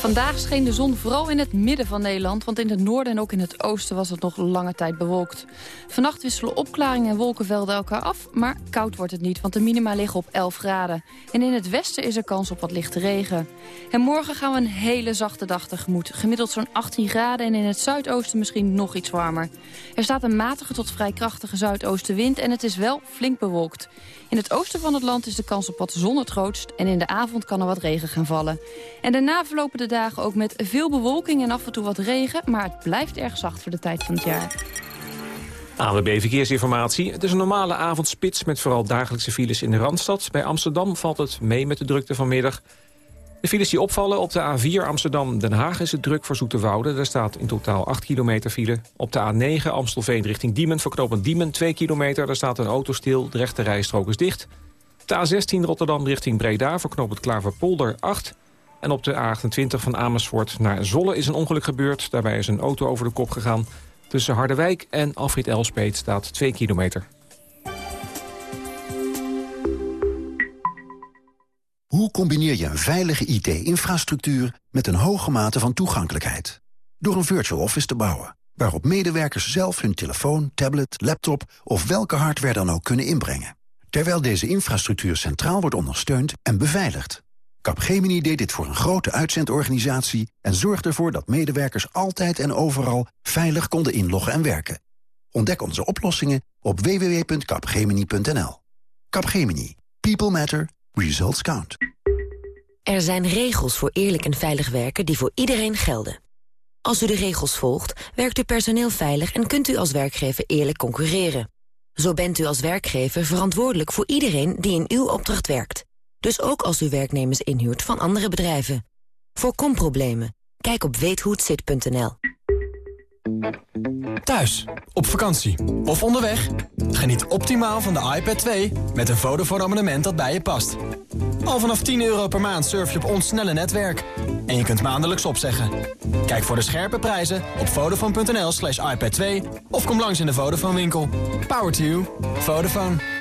Vandaag scheen de zon vooral in het midden van Nederland... want in het noorden en ook in het oosten was het nog lange tijd bewolkt. Vannacht wisselen opklaringen en wolkenvelden elkaar af... maar koud wordt het niet, want de minima liggen op 11 graden. En in het westen is er kans op wat lichte regen. En morgen gaan we een hele zachte dag tegemoet. Gemiddeld zo'n 18 graden en in het zuidoosten misschien nog iets warmer. Er staat een matige tot vrij krachtige zuidoostenwind... en het is wel flink bewolkt. In het oosten van het land is de kans op wat zon het grootst... en in de avond kan er wat regen gaan vallen. En daarna verlopen de dagen ook met veel bewolking en af en toe wat regen... maar het blijft erg zacht voor de tijd van het jaar. ANWB Verkeersinformatie. Het is een normale avondspits met vooral dagelijkse files in de Randstad. Bij Amsterdam valt het mee met de drukte vanmiddag. De files die opvallen op de A4 Amsterdam-Den Haag is het druk voor Zoeterwoude. Daar staat in totaal 8 kilometer file. Op de A9 Amstelveen richting Diemen, verknopend Diemen 2 kilometer. Daar staat een auto stil, de rechte rijstrook is dicht. De A16 Rotterdam richting Breda, verknopend Klaverpolder 8. En op de A28 van Amersfoort naar Zolle is een ongeluk gebeurd. Daarbij is een auto over de kop gegaan. Tussen Harderwijk en Alfred Elspeet staat 2 kilometer. Hoe combineer je een veilige IT-infrastructuur met een hoge mate van toegankelijkheid? Door een virtual office te bouwen, waarop medewerkers zelf hun telefoon, tablet, laptop of welke hardware dan ook kunnen inbrengen. Terwijl deze infrastructuur centraal wordt ondersteund en beveiligd. Capgemini deed dit voor een grote uitzendorganisatie... en zorgde ervoor dat medewerkers altijd en overal veilig konden inloggen en werken. Ontdek onze oplossingen op www.capgemini.nl. Capgemini. People matter. Results count. Er zijn regels voor eerlijk en veilig werken die voor iedereen gelden. Als u de regels volgt, werkt uw personeel veilig... en kunt u als werkgever eerlijk concurreren. Zo bent u als werkgever verantwoordelijk voor iedereen die in uw opdracht werkt. Dus ook als u werknemers inhuurt van andere bedrijven. Voorkom problemen. Kijk op weethohetzit.nl. Thuis, op vakantie of onderweg. Geniet optimaal van de iPad 2 met een Vodafone abonnement dat bij je past. Al vanaf 10 euro per maand surf je op ons snelle netwerk. En je kunt maandelijks opzeggen. Kijk voor de scherpe prijzen op vodafone.nl slash iPad 2 of kom langs in de Vodafone winkel. Power to you. Vodafone.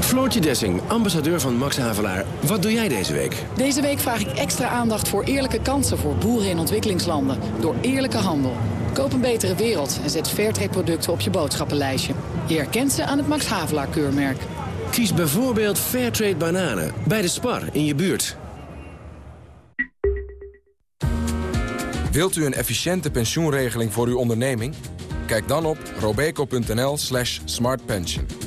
Floortje Dessing, ambassadeur van Max Havelaar. Wat doe jij deze week? Deze week vraag ik extra aandacht voor eerlijke kansen voor boeren in ontwikkelingslanden. Door eerlijke handel. Koop een betere wereld en zet Fairtrade producten op je boodschappenlijstje. Je herkent ze aan het Max Havelaar keurmerk. Kies bijvoorbeeld Fairtrade bananen bij de Spar in je buurt. Wilt u een efficiënte pensioenregeling voor uw onderneming? Kijk dan op robeco.nl slash smartpension.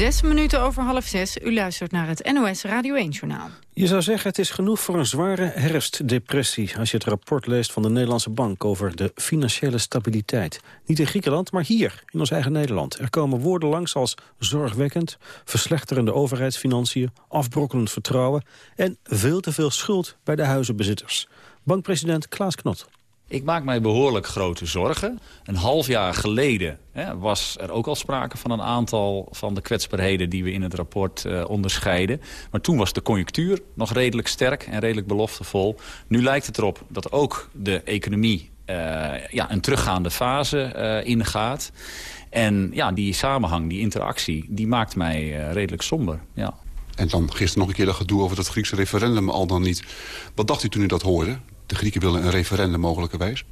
Zes minuten over half zes. U luistert naar het NOS Radio 1-journaal. Je zou zeggen het is genoeg voor een zware herfstdepressie... als je het rapport leest van de Nederlandse Bank over de financiële stabiliteit. Niet in Griekenland, maar hier, in ons eigen Nederland. Er komen woorden langs als zorgwekkend, verslechterende overheidsfinanciën... afbrokkelend vertrouwen en veel te veel schuld bij de huizenbezitters. Bankpresident Klaas Knot. Ik maak mij behoorlijk grote zorgen. Een half jaar geleden hè, was er ook al sprake van een aantal van de kwetsbaarheden die we in het rapport uh, onderscheiden. Maar toen was de conjunctuur nog redelijk sterk en redelijk beloftevol. Nu lijkt het erop dat ook de economie uh, ja, een teruggaande fase uh, ingaat. En ja, die samenhang, die interactie, die maakt mij redelijk somber. Ja. En dan gisteren nog een keer dat gedoe over dat Griekse referendum al dan niet. Wat dacht u toen u dat hoorde? De Grieken willen een referendum mogelijkerwijs.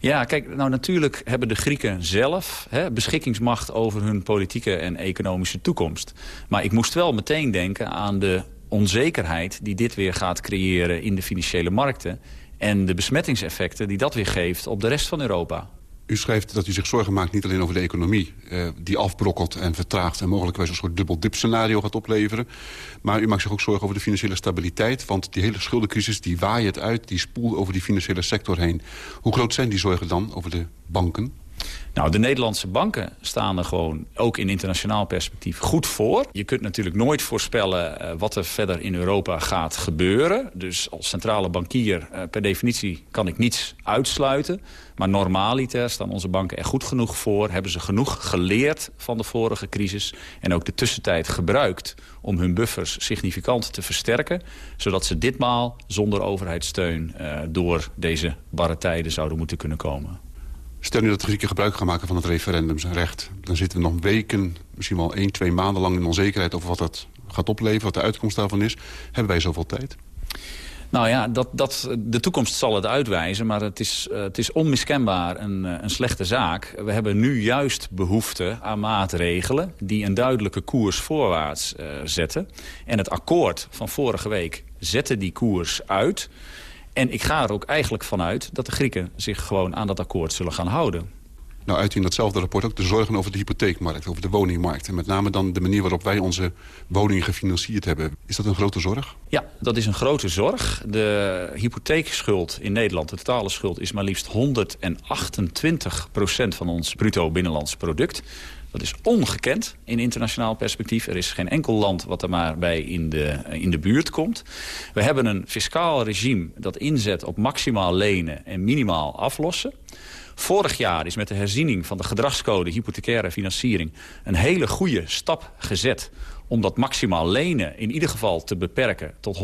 Ja, kijk, nou natuurlijk hebben de Grieken zelf hè, beschikkingsmacht over hun politieke en economische toekomst. Maar ik moest wel meteen denken aan de onzekerheid die dit weer gaat creëren in de financiële markten. En de besmettingseffecten die dat weer geeft op de rest van Europa. U schrijft dat u zich zorgen maakt niet alleen over de economie... Eh, die afbrokkelt en vertraagt en mogelijk een soort dubbeldip-scenario gaat opleveren. Maar u maakt zich ook zorgen over de financiële stabiliteit. Want die hele schuldencrisis die waait uit, die spoelt over die financiële sector heen. Hoe groot zijn die zorgen dan over de banken? Nou, de Nederlandse banken staan er gewoon, ook in internationaal perspectief, goed voor. Je kunt natuurlijk nooit voorspellen uh, wat er verder in Europa gaat gebeuren. Dus als centrale bankier, uh, per definitie, kan ik niets uitsluiten. Maar normaliter staan onze banken er goed genoeg voor. Hebben ze genoeg geleerd van de vorige crisis. En ook de tussentijd gebruikt om hun buffers significant te versterken. Zodat ze ditmaal zonder overheidssteun uh, door deze barre tijden zouden moeten kunnen komen. Stel nu dat de Grieken gebruik gaan maken van het referendumsrecht. Dan zitten we nog weken, misschien wel één, twee maanden lang in onzekerheid... over wat dat gaat opleveren, wat de uitkomst daarvan is. Hebben wij zoveel tijd? Nou ja, dat, dat, de toekomst zal het uitwijzen, maar het is, uh, het is onmiskenbaar een, uh, een slechte zaak. We hebben nu juist behoefte aan maatregelen die een duidelijke koers voorwaarts uh, zetten. En het akkoord van vorige week zette die koers uit... En ik ga er ook eigenlijk vanuit dat de Grieken zich gewoon aan dat akkoord zullen gaan houden. Nou, uit in datzelfde rapport ook de zorgen over de hypotheekmarkt, over de woningmarkt. En met name dan de manier waarop wij onze woningen gefinancierd hebben. Is dat een grote zorg? Ja, dat is een grote zorg. De hypotheekschuld in Nederland, de totale schuld, is maar liefst 128 procent van ons bruto binnenlands product. Dat is ongekend in internationaal perspectief. Er is geen enkel land wat er maar bij in de, in de buurt komt. We hebben een fiscaal regime dat inzet op maximaal lenen en minimaal aflossen. Vorig jaar is met de herziening van de gedragscode hypothecaire financiering... een hele goede stap gezet om dat maximaal lenen in ieder geval te beperken... tot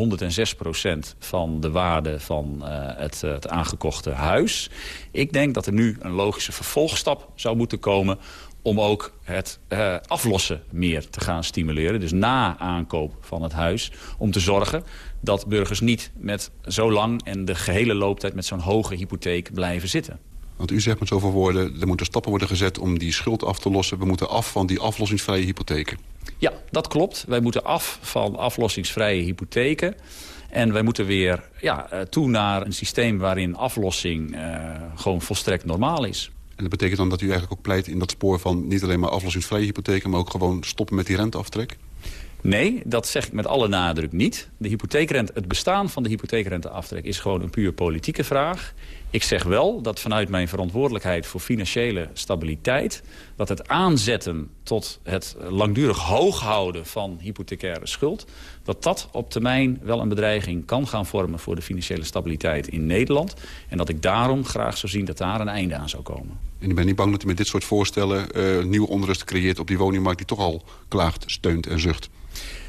106% van de waarde van uh, het, het, aangekochte huis. Ik denk dat er nu een logische vervolgstap zou moeten komen om ook het uh, aflossen meer te gaan stimuleren. Dus na aankoop van het huis. Om te zorgen dat burgers niet met zo lang en de gehele looptijd... met zo'n hoge hypotheek blijven zitten. Want u zegt met zoveel woorden, er moeten stappen worden gezet om die schuld af te lossen. We moeten af van die aflossingsvrije hypotheken. Ja, dat klopt. Wij moeten af van aflossingsvrije hypotheken. En wij moeten weer ja, toe naar een systeem waarin aflossing uh, gewoon volstrekt normaal is. Dat betekent dan dat u eigenlijk ook pleit in dat spoor van... niet alleen maar aflossingsvrije hypotheken... maar ook gewoon stoppen met die renteaftrek? Nee, dat zeg ik met alle nadruk niet. De hypotheekrente, het bestaan van de hypotheekrenteaftrek is gewoon een puur politieke vraag. Ik zeg wel dat vanuit mijn verantwoordelijkheid voor financiële stabiliteit... dat het aanzetten tot het langdurig hoog houden van hypothecaire schuld... dat dat op termijn wel een bedreiging kan gaan vormen voor de financiële stabiliteit in Nederland. En dat ik daarom graag zou zien dat daar een einde aan zou komen. En ik ben niet bang dat u met dit soort voorstellen uh, nieuwe onrust creëert op die woningmarkt... die toch al klaagt, steunt en zucht?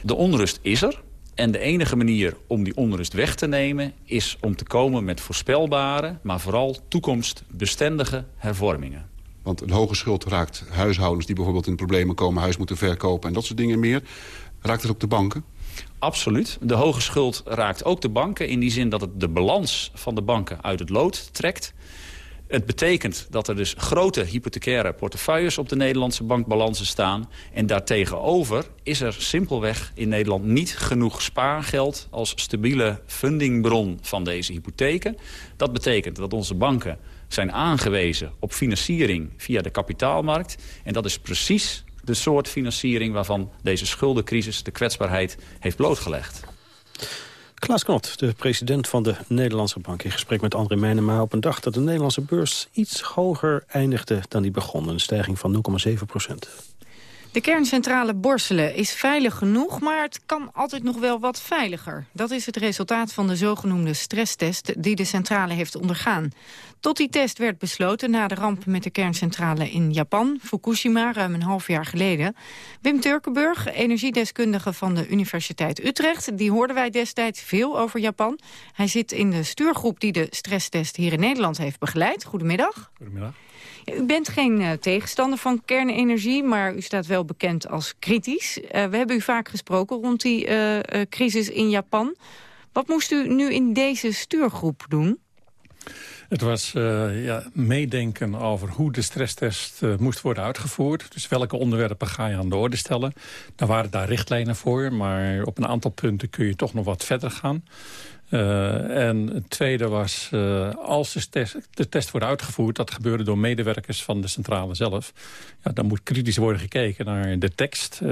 De onrust is er. En de enige manier om die onrust weg te nemen... is om te komen met voorspelbare, maar vooral toekomstbestendige hervormingen. Want een hoge schuld raakt huishoudens die bijvoorbeeld in problemen komen... huis moeten verkopen en dat soort dingen meer. Raakt het ook de banken? Absoluut. De hoge schuld raakt ook de banken... in die zin dat het de balans van de banken uit het lood trekt. Het betekent dat er dus grote hypothecaire portefeuilles op de Nederlandse bankbalansen staan. En daartegenover is er simpelweg in Nederland niet genoeg spaargeld als stabiele fundingbron van deze hypotheken. Dat betekent dat onze banken zijn aangewezen op financiering via de kapitaalmarkt. En dat is precies de soort financiering waarvan deze schuldencrisis de kwetsbaarheid heeft blootgelegd. Klaas Knot, de president van de Nederlandse Bank... in gesprek met André Meijnema op een dag dat de Nederlandse beurs... iets hoger eindigde dan die begon, een stijging van 0,7 procent. De kerncentrale Borselen is veilig genoeg, maar het kan altijd nog wel wat veiliger. Dat is het resultaat van de zogenoemde stresstest die de centrale heeft ondergaan. Tot die test werd besloten na de ramp met de kerncentrale in Japan, Fukushima, ruim een half jaar geleden. Wim Turkenburg, energiedeskundige van de Universiteit Utrecht, die hoorden wij destijds veel over Japan. Hij zit in de stuurgroep die de stresstest hier in Nederland heeft begeleid. Goedemiddag. Goedemiddag. U bent geen uh, tegenstander van kernenergie, maar u staat wel bekend als kritisch. Uh, we hebben u vaak gesproken rond die uh, crisis in Japan. Wat moest u nu in deze stuurgroep doen? Het was ja, meedenken over hoe de stresstest moest worden uitgevoerd. Dus welke onderwerpen ga je aan de orde stellen. Daar waren daar richtlijnen voor, maar op een aantal punten kun je toch nog wat verder gaan. Uh, en het tweede was, uh, als de test, de test wordt uitgevoerd... dat gebeurde door medewerkers van de centrale zelf... Ja, dan moet kritisch worden gekeken naar de tekst... Uh,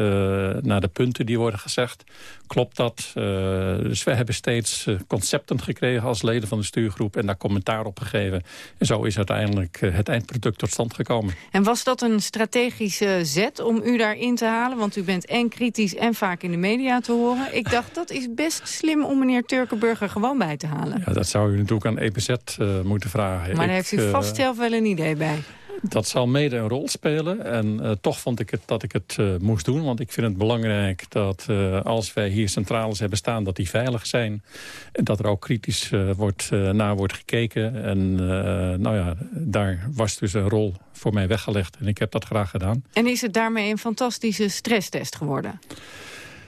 naar de punten die worden gezegd. Klopt dat? dus we hebben steeds concepten gekregen als leden van de stuurgroep... en daar commentaar op gegeven. En zo is uiteindelijk het eindproduct tot stand gekomen. En was dat een strategische zet om u daarin te halen? Want u bent en kritisch en vaak in de media te horen. Ik dacht, dat is best slim om meneer Turkenburger gewoon bij te halen. Ja, dat zou u natuurlijk aan EPZ uh, moeten vragen. Maar daar heeft u vast uh, zelf wel een idee bij. Dat zal mede een rol spelen. En uh, toch vond ik het dat ik het uh, moest doen. Want ik vind het belangrijk dat uh, als wij hier centrales hebben staan... dat die veilig zijn. En dat er ook kritisch wordt, naar wordt gekeken. En nou ja, daar was dus een rol voor mij weggelegd. En ik heb dat graag gedaan. En is het daarmee een fantastische stresstest geworden?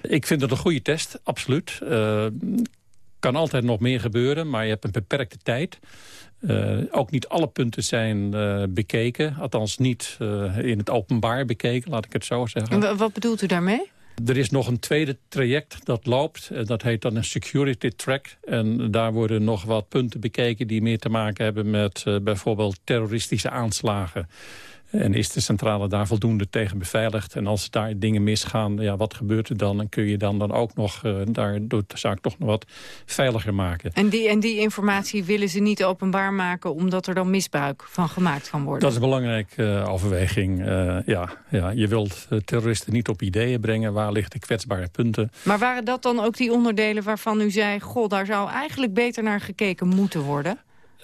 Ik vind het een goede test, absoluut kan altijd nog meer gebeuren, maar je hebt een beperkte tijd. Uh, ook niet alle punten zijn uh, bekeken. Althans niet uh, in het openbaar bekeken, laat ik het zo zeggen. En wat bedoelt u daarmee? Er is nog een tweede traject dat loopt. Dat heet dan een security track. En daar worden nog wat punten bekeken die meer te maken hebben met bijvoorbeeld terroristische aanslagen. En is de centrale daar voldoende tegen beveiligd? En als daar dingen misgaan, ja, wat gebeurt er dan? En kun je dan, dan ook nog uh, daar door de zaak toch nog wat veiliger maken? En die, en die informatie willen ze niet openbaar maken... omdat er dan misbruik van gemaakt kan worden? Dat is een belangrijke uh, overweging. Uh, ja, ja, je wilt terroristen niet op ideeën brengen. Waar liggen de kwetsbare punten? Maar waren dat dan ook die onderdelen waarvan u zei... goh, daar zou eigenlijk beter naar gekeken moeten worden?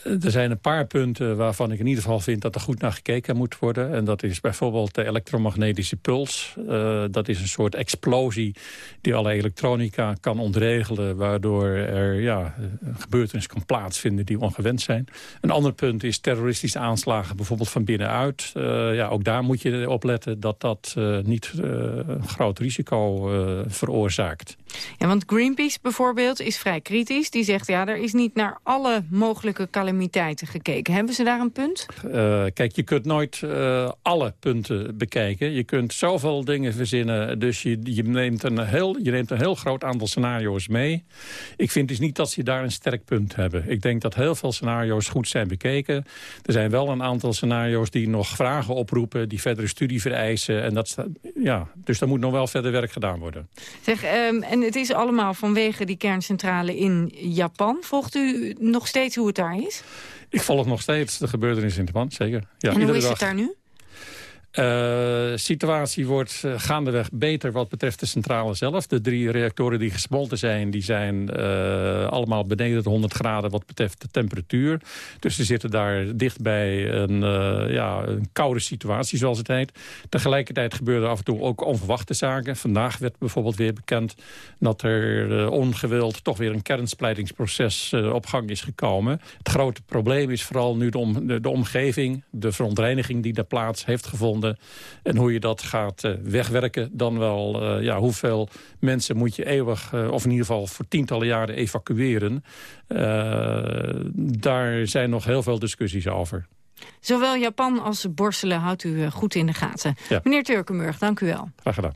Er zijn een paar punten waarvan ik in ieder geval vind dat er goed naar gekeken moet worden. En dat is bijvoorbeeld de elektromagnetische puls. Uh, dat is een soort explosie die alle elektronica kan ontregelen... waardoor er ja, een gebeurtenis kan plaatsvinden die ongewend zijn. Een ander punt is terroristische aanslagen, bijvoorbeeld van binnenuit. Uh, ja, ook daar moet je op letten dat dat niet een groot risico veroorzaakt. Ja, want Greenpeace bijvoorbeeld is vrij kritisch. Die zegt, ja, er is niet naar alle mogelijke calamiteiten gekeken. Hebben ze daar een punt? Uh, kijk, je kunt nooit uh, alle punten bekijken. Je kunt zoveel dingen verzinnen. Dus je, je, neemt een heel, je neemt een heel groot aantal scenario's mee. Ik vind dus niet dat ze daar een sterk punt hebben. Ik denk dat heel veel scenario's goed zijn bekeken. Er zijn wel een aantal scenario's die nog vragen oproepen... die verdere studie vereisen. En dat, ja, dus daar moet nog wel verder werk gedaan worden. Zeg, um, en het is allemaal vanwege die kerncentrale in Japan. Volgt u nog steeds hoe het daar is? Ik volg nog steeds de gebeurtenissen in Japan, zeker. Ja, en hoe is het daar nu? De situatie wordt uh, gaandeweg beter wat betreft de centrale zelf. De drie reactoren die gesmolten zijn, die zijn uh, allemaal beneden de 100 graden wat betreft de temperatuur. Dus ze zitten daar dicht bij een, ja, een koude situatie, zoals het heet. Tegelijkertijd gebeuren af en toe ook onverwachte zaken. Vandaag werd bijvoorbeeld weer bekend dat er ongewild toch weer een kernsplijtingsproces op gang is gekomen. Het grote probleem is vooral nu de, de, omgeving, de verontreiniging die daar plaats heeft gevonden en hoe je dat gaat uh, wegwerken. Dan wel, uh, ja, hoeveel mensen moet je eeuwig, uh, of in ieder geval voor tientallen jaren evacueren. daar zijn nog heel veel discussies over. Zowel Japan als Borselen houdt u goed in de gaten. Ja. Meneer Turkenburg, dank u wel. Graag gedaan.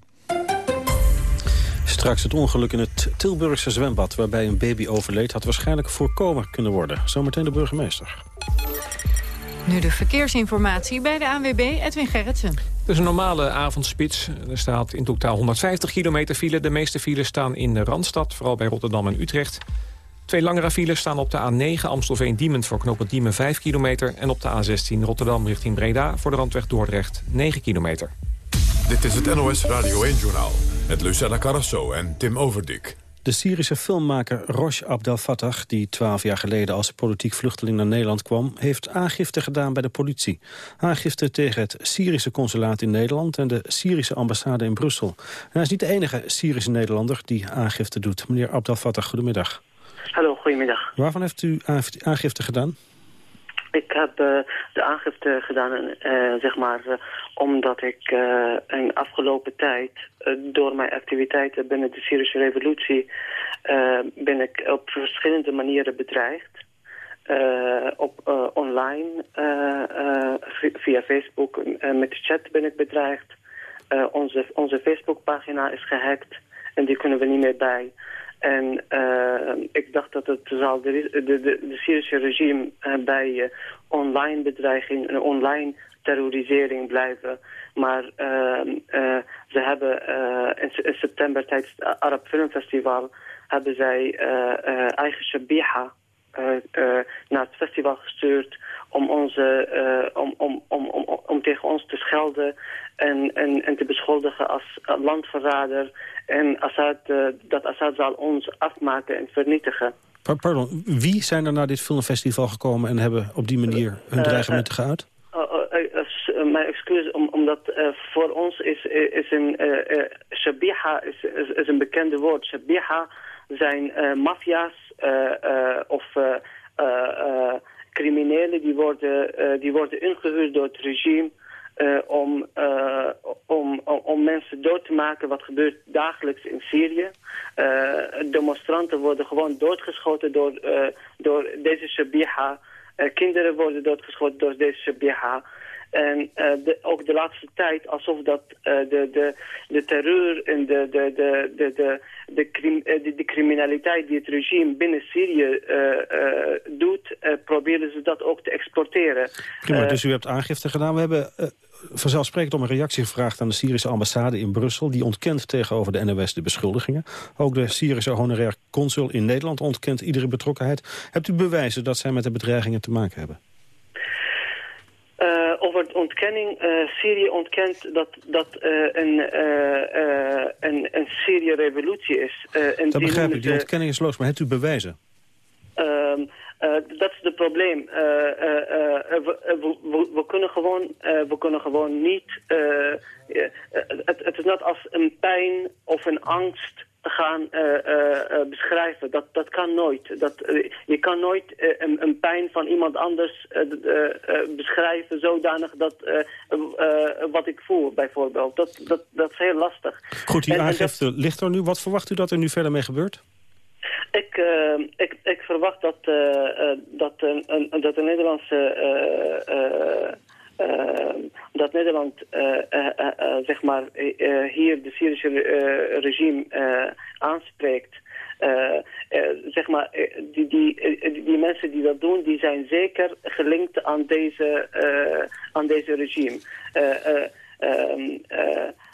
Straks het ongeluk in het Tilburgse zwembad waarbij een baby overleed... had waarschijnlijk voorkomen kunnen worden. Zometeen de burgemeester. Nu de verkeersinformatie bij de ANWB, Edwin Gerritsen. Het is een normale avondspits. Er staat in totaal 150 kilometer file. De meeste files staan in de Randstad, vooral bij Rotterdam en Utrecht. Twee langere files staan op de A9 Amstelveen-Diemen voor knooppunt Diemen 5 kilometer... en op de A16 Rotterdam richting Breda voor de randweg Dordrecht 9 kilometer. Dit is het NOS Radio 1-journaal met Lucella Carrasso en Tim Overdik. De Syrische filmmaker Rosh Abdel Fattah, die twaalf jaar geleden als politiek vluchteling naar Nederland kwam, heeft aangifte gedaan bij de politie. Aangifte tegen het Syrische consulaat in Nederland en de Syrische ambassade in Brussel. En hij is niet de enige Syrische Nederlander die aangifte doet. Meneer Abdel Fattah, goedemiddag. Hallo, goedemiddag. Waarvan heeft u aangifte gedaan? Ik heb uh, de aangifte gedaan, uh, zeg maar, uh, omdat ik in afgelopen tijd door mijn activiteiten binnen de Syrische revolutie ben ik op verschillende manieren bedreigd. op online, via Facebook, met de chat ben ik bedreigd. onze, onze Facebookpagina is gehackt en die kunnen we niet meer bij. En uh, ik dacht dat het zal de, de, de, Syrische regime uh, bij uh, online bedreiging en online terrorisering blijven. Maar ze hebben in, in, september tijdens het Arab Film Festival hebben zij eigen Shabiha naar het festival gestuurd om, onze, om, om, om, om, om tegen ons te schelden en, en, en te beschuldigen als landverrader en Assad, uh, dat Assad zal ons afmaken en vernietigen. Pardon, wie zijn er naar dit filmfestival gekomen en hebben op die manier hun uh, dreigementen geuit? Uh, mijn excuus, om, omdat voor ons is, is een shabiha is, is, is, een bekende woord. Shabiha zijn mafia's of criminelen die worden, die worden ingehuurd door het regime uh, om, uh, om, om mensen dood te maken, wat gebeurt dagelijks in Syrië. Demonstranten worden gewoon doodgeschoten door, door deze Shabiha. kinderen worden doodgeschoten door deze Shabiha. En de, ook de laatste tijd, alsof dat de, de, de terreur en de, de, de, de, de, de, crim, de, de criminaliteit die het regime binnen Syrië doet, proberen ze dat ook te exporteren. Prima, dus u hebt aangifte gedaan. We hebben vanzelfsprekend om een reactie gevraagd aan de Syrische ambassade in Brussel. Die ontkent tegenover de NOS de beschuldigingen. Ook de Syrische honorair consul in Nederland ontkent iedere betrokkenheid. Hebt u bewijzen dat zij met de bedreigingen te maken hebben? Over de ontkenning, uh, Syrië ontkent dat dat uh, een, een, een Syrië-revolutie is. dat begrijp ik, die ontkenning is los, maar hebt u bewijzen? Ehm, dat is het probleem. We, we, we, kunnen gewoon, we kunnen gewoon niet... het, het is net als een pijn of een angst gaan uh, beschrijven. Dat, dat kan nooit. Dat, je kan nooit een, een, pijn van iemand anders beschrijven zodanig dat wat ik voel bijvoorbeeld. Dat, dat, dat is heel lastig. Goed, die aangifte ligt er nu. Wat verwacht u dat er nu verder mee gebeurt? Ik, ik, ik verwacht dat, dat, een, dat de Nederlandse uh, dat Nederland uh, uh, zeg maar, hier de Syrische regime aanspreekt. zeg maar, die, die, die mensen die dat doen, die zijn zeker gelinkt aan deze, aan deze regime.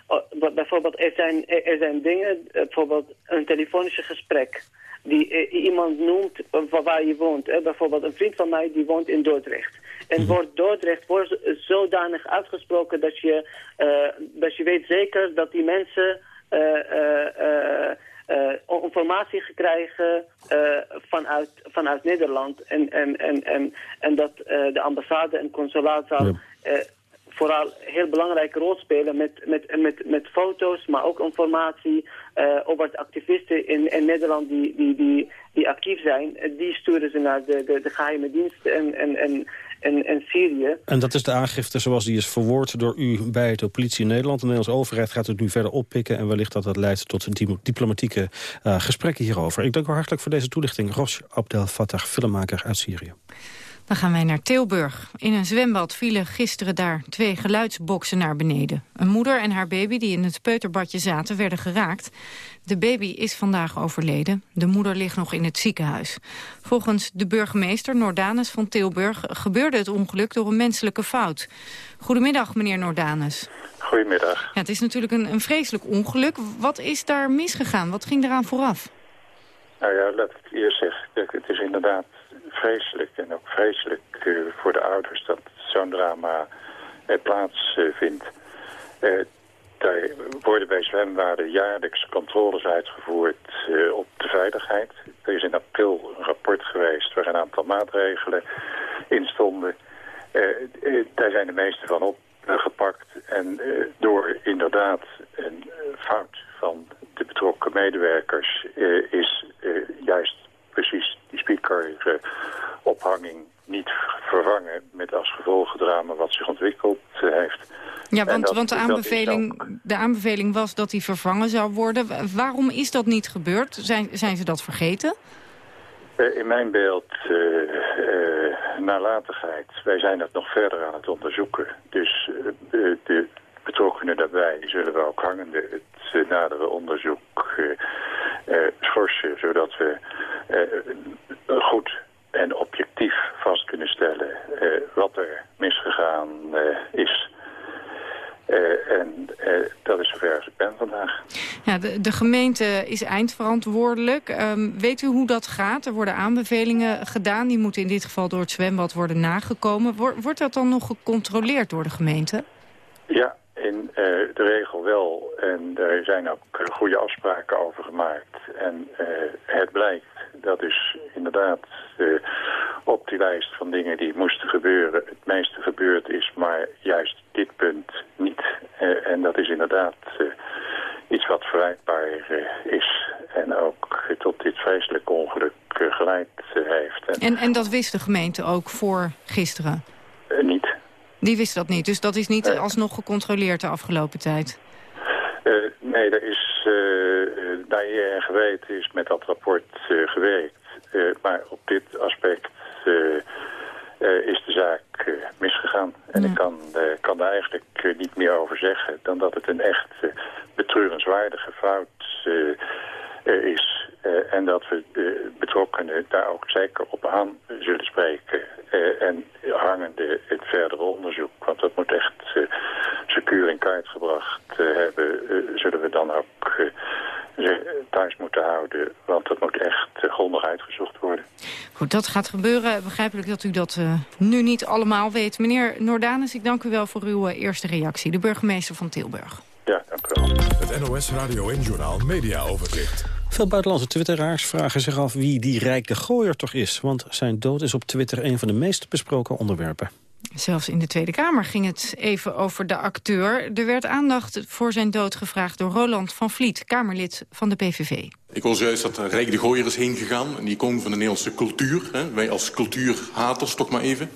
Oh, bijvoorbeeld, er zijn, er zijn dingen, bijvoorbeeld een telefonische gesprek die iemand noemt waar je woont. Bijvoorbeeld een vriend van mij die woont in Dordrecht. En mhm. wordt Dordrecht wordt zodanig uitgesproken dat je, uh, dat je weet zeker dat die mensen uh, informatie krijgen vanuit, vanuit Nederland. En, en, en, en, en dat de ambassade en consulaat zal vooral een heel belangrijke rol spelen met, met, met, met foto's, maar ook informatie over de activisten in, in Nederland die, die, die, die actief zijn. Die sturen ze naar de, de, de geheime diensten en, en, en, en, Syrië. En dat is de aangifte zoals die is verwoord door u bij de politie in Nederland. De Nederlandse overheid gaat het nu verder oppikken... en wellicht dat dat leidt tot diplomatieke uh, gesprekken hierover. Ik dank u hartelijk voor deze toelichting. Rosh Abdel Fattah, filmmaker uit Syrië. Dan gaan wij naar Tilburg. In een zwembad vielen gisteren daar twee geluidsboksen naar beneden. Een moeder en haar baby die in het peuterbadje zaten werden geraakt. De baby is vandaag overleden. De moeder ligt nog in het ziekenhuis. Volgens de burgemeester Nordanus van Tilburg gebeurde het ongeluk door een menselijke fout. Goedemiddag, meneer Nordanus. Goedemiddag. Ja, het is natuurlijk een, een vreselijk ongeluk. Wat is daar misgegaan? Wat ging eraan vooraf? Nou ja, laat ik eerst zeggen. Het is inderdaad vreselijk en ook vreselijk uh, voor de ouders dat zo'n drama plaatsvindt. Uh, daar worden bij zwembaden jaarlijks controles uitgevoord op de veiligheid. Er is in april een rapport geweest waar een aantal maatregelen in stonden. daar zijn de meeste van opgepakt. En door inderdaad een fout van de betrokken medewerkers is juist precies die speaker-ophanging niet vervangen met als gevolg drama wat zich ontwikkeld eh, heeft. Ja, want, want de, aanbeveling, de aanbeveling was dat hij vervangen zou worden. Waarom is dat niet gebeurd? Zijn, zijn ze dat vergeten? Eh, in mijn beeld uh, nalatigheid. Wij zijn dat nog verder aan het onderzoeken. Dus de betrokkenen daarbij zullen we ook hangende het nadere onderzoek schorsen... zodat we goed en objectief vast kunnen stellen wat er misgegaan is. Uh, en dat is zover als ik ben vandaag. Ja, de, de gemeente is eindverantwoordelijk. Um, weet u hoe dat gaat? Er worden aanbevelingen gedaan. Die moeten in dit geval door het zwembad worden nagekomen. Wordt dat dan nog gecontroleerd door de gemeente? Ja, in de regel wel. En er zijn ook goede afspraken over gemaakt. En het blijkt dat is inderdaad uh, op die lijst van dingen die moesten gebeuren het meeste gebeurd is, maar juist dit punt niet. En dat is inderdaad iets wat verwijtbaar is en ook tot dit vreselijke ongeluk geleid heeft. En, en, en, dat wist de gemeente ook voor gisteren? niet. Die wist dat niet, dus dat is niet alsnog gecontroleerd de afgelopen tijd? nee, er is naar je en geweten is met dat rapport uh, gewerkt. Uh, maar op dit aspect uh, is de zaak misgegaan. En ik kan, kan daar eigenlijk niet meer over zeggen dan dat het een echt betreurenswaardige fout is. en dat we de betrokkenen daar ook zeker op aan zullen spreken. en hangende het verdere onderzoek, want dat moet echt secuur in kaart gebracht hebben, zullen we dan ook thuis moeten houden. Want dat moet echt eh, grondig uitgezocht worden. Goed, dat gaat gebeuren. Begrijpelijk dat u dat uh, nu niet allemaal weet. Meneer Nordanus, ik dank u wel voor uw uh, eerste reactie. De burgemeester van Tilburg. Ja, dank u wel. Het NOS Radio en Journal Media Overzicht. Veel buitenlandse twitteraars vragen zich af wie die rijke gooier toch is. Want zijn dood is op Twitter een van de meest besproken onderwerpen. Zelfs in de Tweede Kamer ging het even over de acteur. Er werd aandacht voor zijn dood gevraagd door Roland van Vliet, Kamerlid van de PVV. Ik wil juist dat Rijk de Gooier is heen gegaan. Een icoon van de Nederlandse cultuur. Hè. Wij als cultuurhaters toch maar even.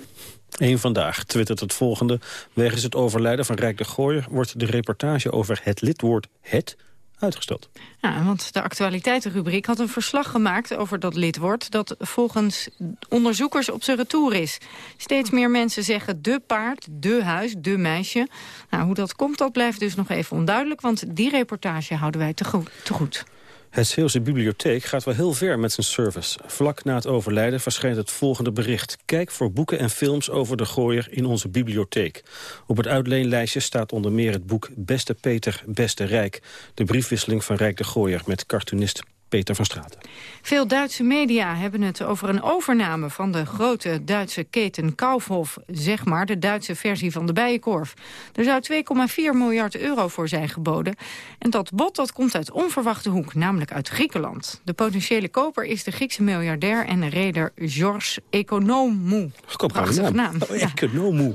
Eén vandaag twittert het volgende. Wegens het overlijden van Rijk de Gooier wordt de reportage over het lidwoord het uitgesteld. Ja, want de actualiteitenrubriek had een verslag gemaakt over dat lidwoord... dat volgens onderzoekers op zijn retour is. Steeds meer mensen zeggen de paard, de huis, de meisje. Nou, hoe dat komt, dat blijft dus nog even onduidelijk... want die reportage houden wij te goed. Het Zeeuwse Bibliotheek gaat wel heel ver met zijn service. Vlak na het overlijden verschijnt het volgende bericht. Kijk voor boeken en films over de gooier in onze bibliotheek. Op het uitleenlijstje staat onder meer het boek Beste Peter, Beste Rijk. De briefwisseling van Rijk de Gooier met cartoonist Peter van Straten. Veel Duitse media hebben het over een overname van de grote Duitse keten Kaufhof, zeg maar, de Duitse versie van de Bijenkorf. Er zou 2,4 miljard euro voor zijn geboden. En dat bod dat komt uit onverwachte hoek, namelijk uit Griekenland. De potentiële koper is de Griekse miljardair en reder George Economou. Prachtige naam. Oh, ja. Economou.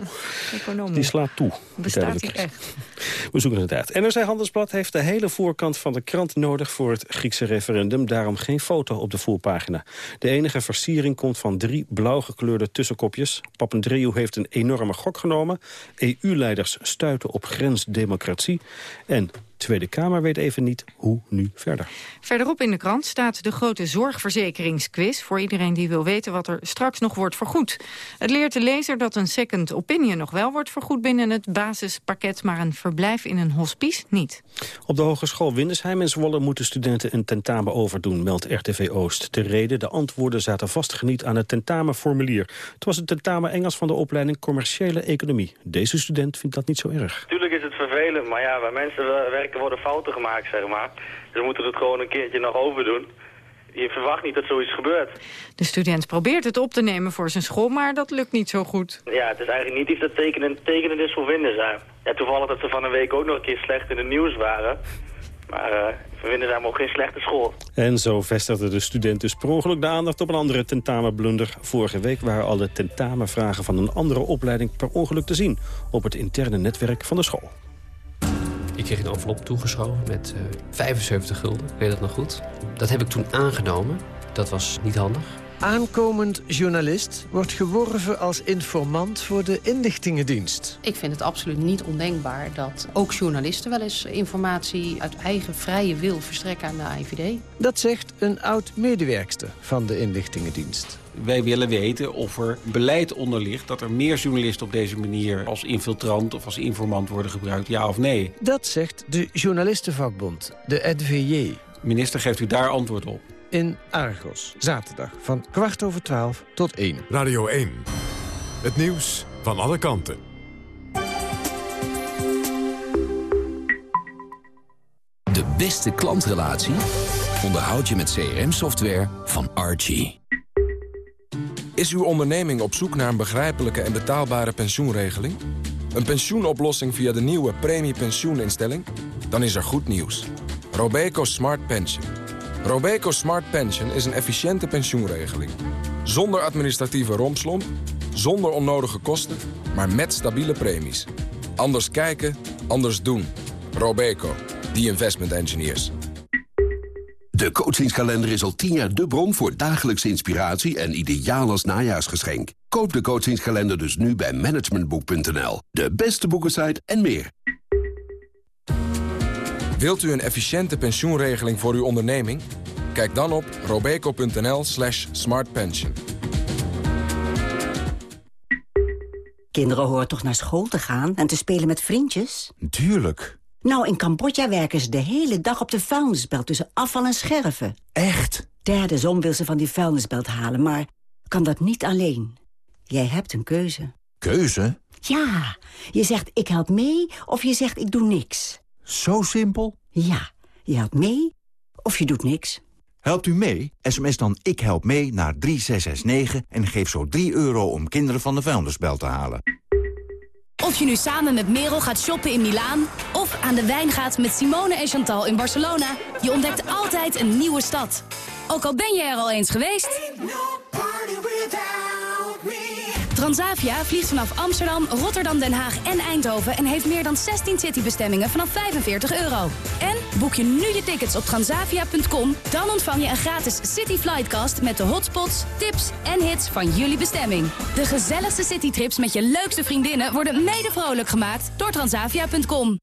Die slaat toe. Bestaat hij echt? [laughs] We zoeken het uit. NRC Handelsblad heeft de hele voorkant van de krant nodig voor het Griekse referendum. Daarom geen foto op de voorpagina. De enige versiering komt van drie blauw gekleurde tussenkopjes. Papandreou heeft een enorme gok genomen. EU-leiders stuiten op grensdemocratie. En Tweede Kamer weet even niet hoe nu verder. Verderop in de krant staat de grote zorgverzekeringsquiz... voor iedereen die wil weten wat er straks nog wordt vergoed. Het leert de lezer dat een second opinion nog wel wordt vergoed... binnen het basispakket, maar een verblijf in een hospice niet. Op de Hogeschool Windesheim in Zwolle moeten studenten een tentamen overdoen, meldt RTV Oost. De reden, de antwoorden zaten vastgeniet aan het tentamenformulier. Het was het tentamen Engels van de opleiding Commerciële Economie. Deze student vindt dat niet zo erg. Tuurlijk is het vervelend, maar ja, bij mensen werken worden fouten gemaakt, zeg maar. Dus we moeten het gewoon een keertje nog overdoen. Je verwacht niet dat zoiets gebeurt. De student probeert het op te nemen voor zijn school, maar dat lukt niet zo goed. Ja, het is eigenlijk niet iets dat tekenend, tekenend is voor vinden zijn. Ja, toevallig dat ze van een week ook nog een keer slecht in het nieuws waren. Maar uh, we vinden zijn ook geen slechte school. En zo vestigde de student dus per ongeluk de aandacht op een andere tentamenblunder. Vorige week waren alle tentamenvragen van een andere opleiding per ongeluk te zien... op het interne netwerk van de school. Ik kreeg een envelop toegeschoven met uh, 75 gulden. Ik weet dat nog goed. Dat heb ik toen aangenomen. Dat was niet handig. Aankomend journalist wordt geworven als informant voor de inlichtingendienst. Ik vind het absoluut niet ondenkbaar dat ook journalisten wel eens informatie uit eigen vrije wil verstrekken aan de IVD. Dat zegt een oud-medewerkster van de inlichtingendienst. Wij willen weten of er beleid onder ligt... dat er meer journalisten op deze manier als infiltrant of als informant worden gebruikt, ja of nee. Dat zegt de journalistenvakbond, de NVJ. Minister, geeft u daar antwoord op? In Argos, zaterdag van kwart over twaalf tot één. Radio 1, het nieuws van alle kanten. De beste klantrelatie onderhoud je met CRM-software van Archie. Is uw onderneming op zoek naar een begrijpelijke en betaalbare pensioenregeling? Een pensioenoplossing via de nieuwe premiepensioeninstelling? Dan is er goed nieuws. Robeco Smart Pension. Robeco Smart Pension is een efficiënte pensioenregeling. Zonder administratieve rompslomp, zonder onnodige kosten, maar met stabiele premies. Anders kijken, anders doen. Robeco, the investment engineers. De coachingskalender is al tien jaar de bron voor dagelijkse inspiratie en ideaal als najaarsgeschenk. Koop de coachingskalender dus nu bij managementboek.nl. De beste boekensite en meer. Wilt u een efficiënte pensioenregeling voor uw onderneming? Kijk dan op robeco.nl slash smartpension. Kinderen horen toch naar school te gaan en te spelen met vriendjes? Tuurlijk. Nou, in Cambodja werken ze de hele dag op de vuilnisbelt tussen afval en scherven. Echt? Derde zon wil ze van die vuilnisbelt halen, maar kan dat niet alleen. Jij hebt een keuze. Keuze? Ja, je zegt ik help mee of je zegt ik doe niks. Zo simpel? Ja, je helpt mee of je doet niks. Helpt u mee? SMS dan Ik Help Mee naar 3669 en geef zo 3 euro om kinderen van de vuilnisbel te halen. Of je nu samen met Merel gaat shoppen in Milaan... of aan de wijn gaat met Simone en Chantal in Barcelona... je ontdekt altijd altijd een nieuwe stad. Ook al ben je er al eens geweest. Transavia vliegt vanaf Amsterdam, Rotterdam, Den Haag en Eindhoven... en heeft meer dan 16 citybestemmingen vanaf 45 euro. En boek je nu je tickets op transavia.com... dan ontvang je een gratis City Flightcast... met de hotspots, tips en hits van jullie bestemming. De gezelligste citytrips met je leukste vriendinnen... worden mede vrolijk gemaakt door transavia.com.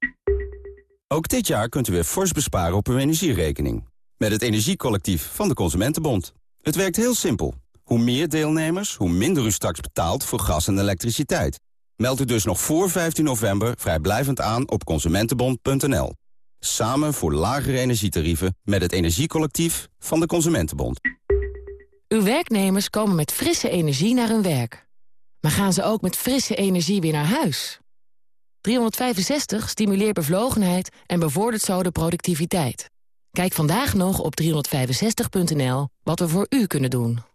Ook dit jaar kunt u weer fors besparen op uw energierekening. Met het Energiecollectief van de Consumentenbond. Het werkt heel simpel. Hoe meer deelnemers, hoe minder u straks betaalt voor gas en elektriciteit. Meld u dus nog voor 15 november vrijblijvend aan op consumentenbond.nl. Samen voor lagere energietarieven met het Energiecollectief van de Consumentenbond. Uw werknemers komen met frisse energie naar hun werk. Maar gaan ze ook met frisse energie weer naar huis? 365 stimuleert bevlogenheid en bevordert zo de productiviteit. Kijk vandaag nog op 365.nl wat we voor u kunnen doen.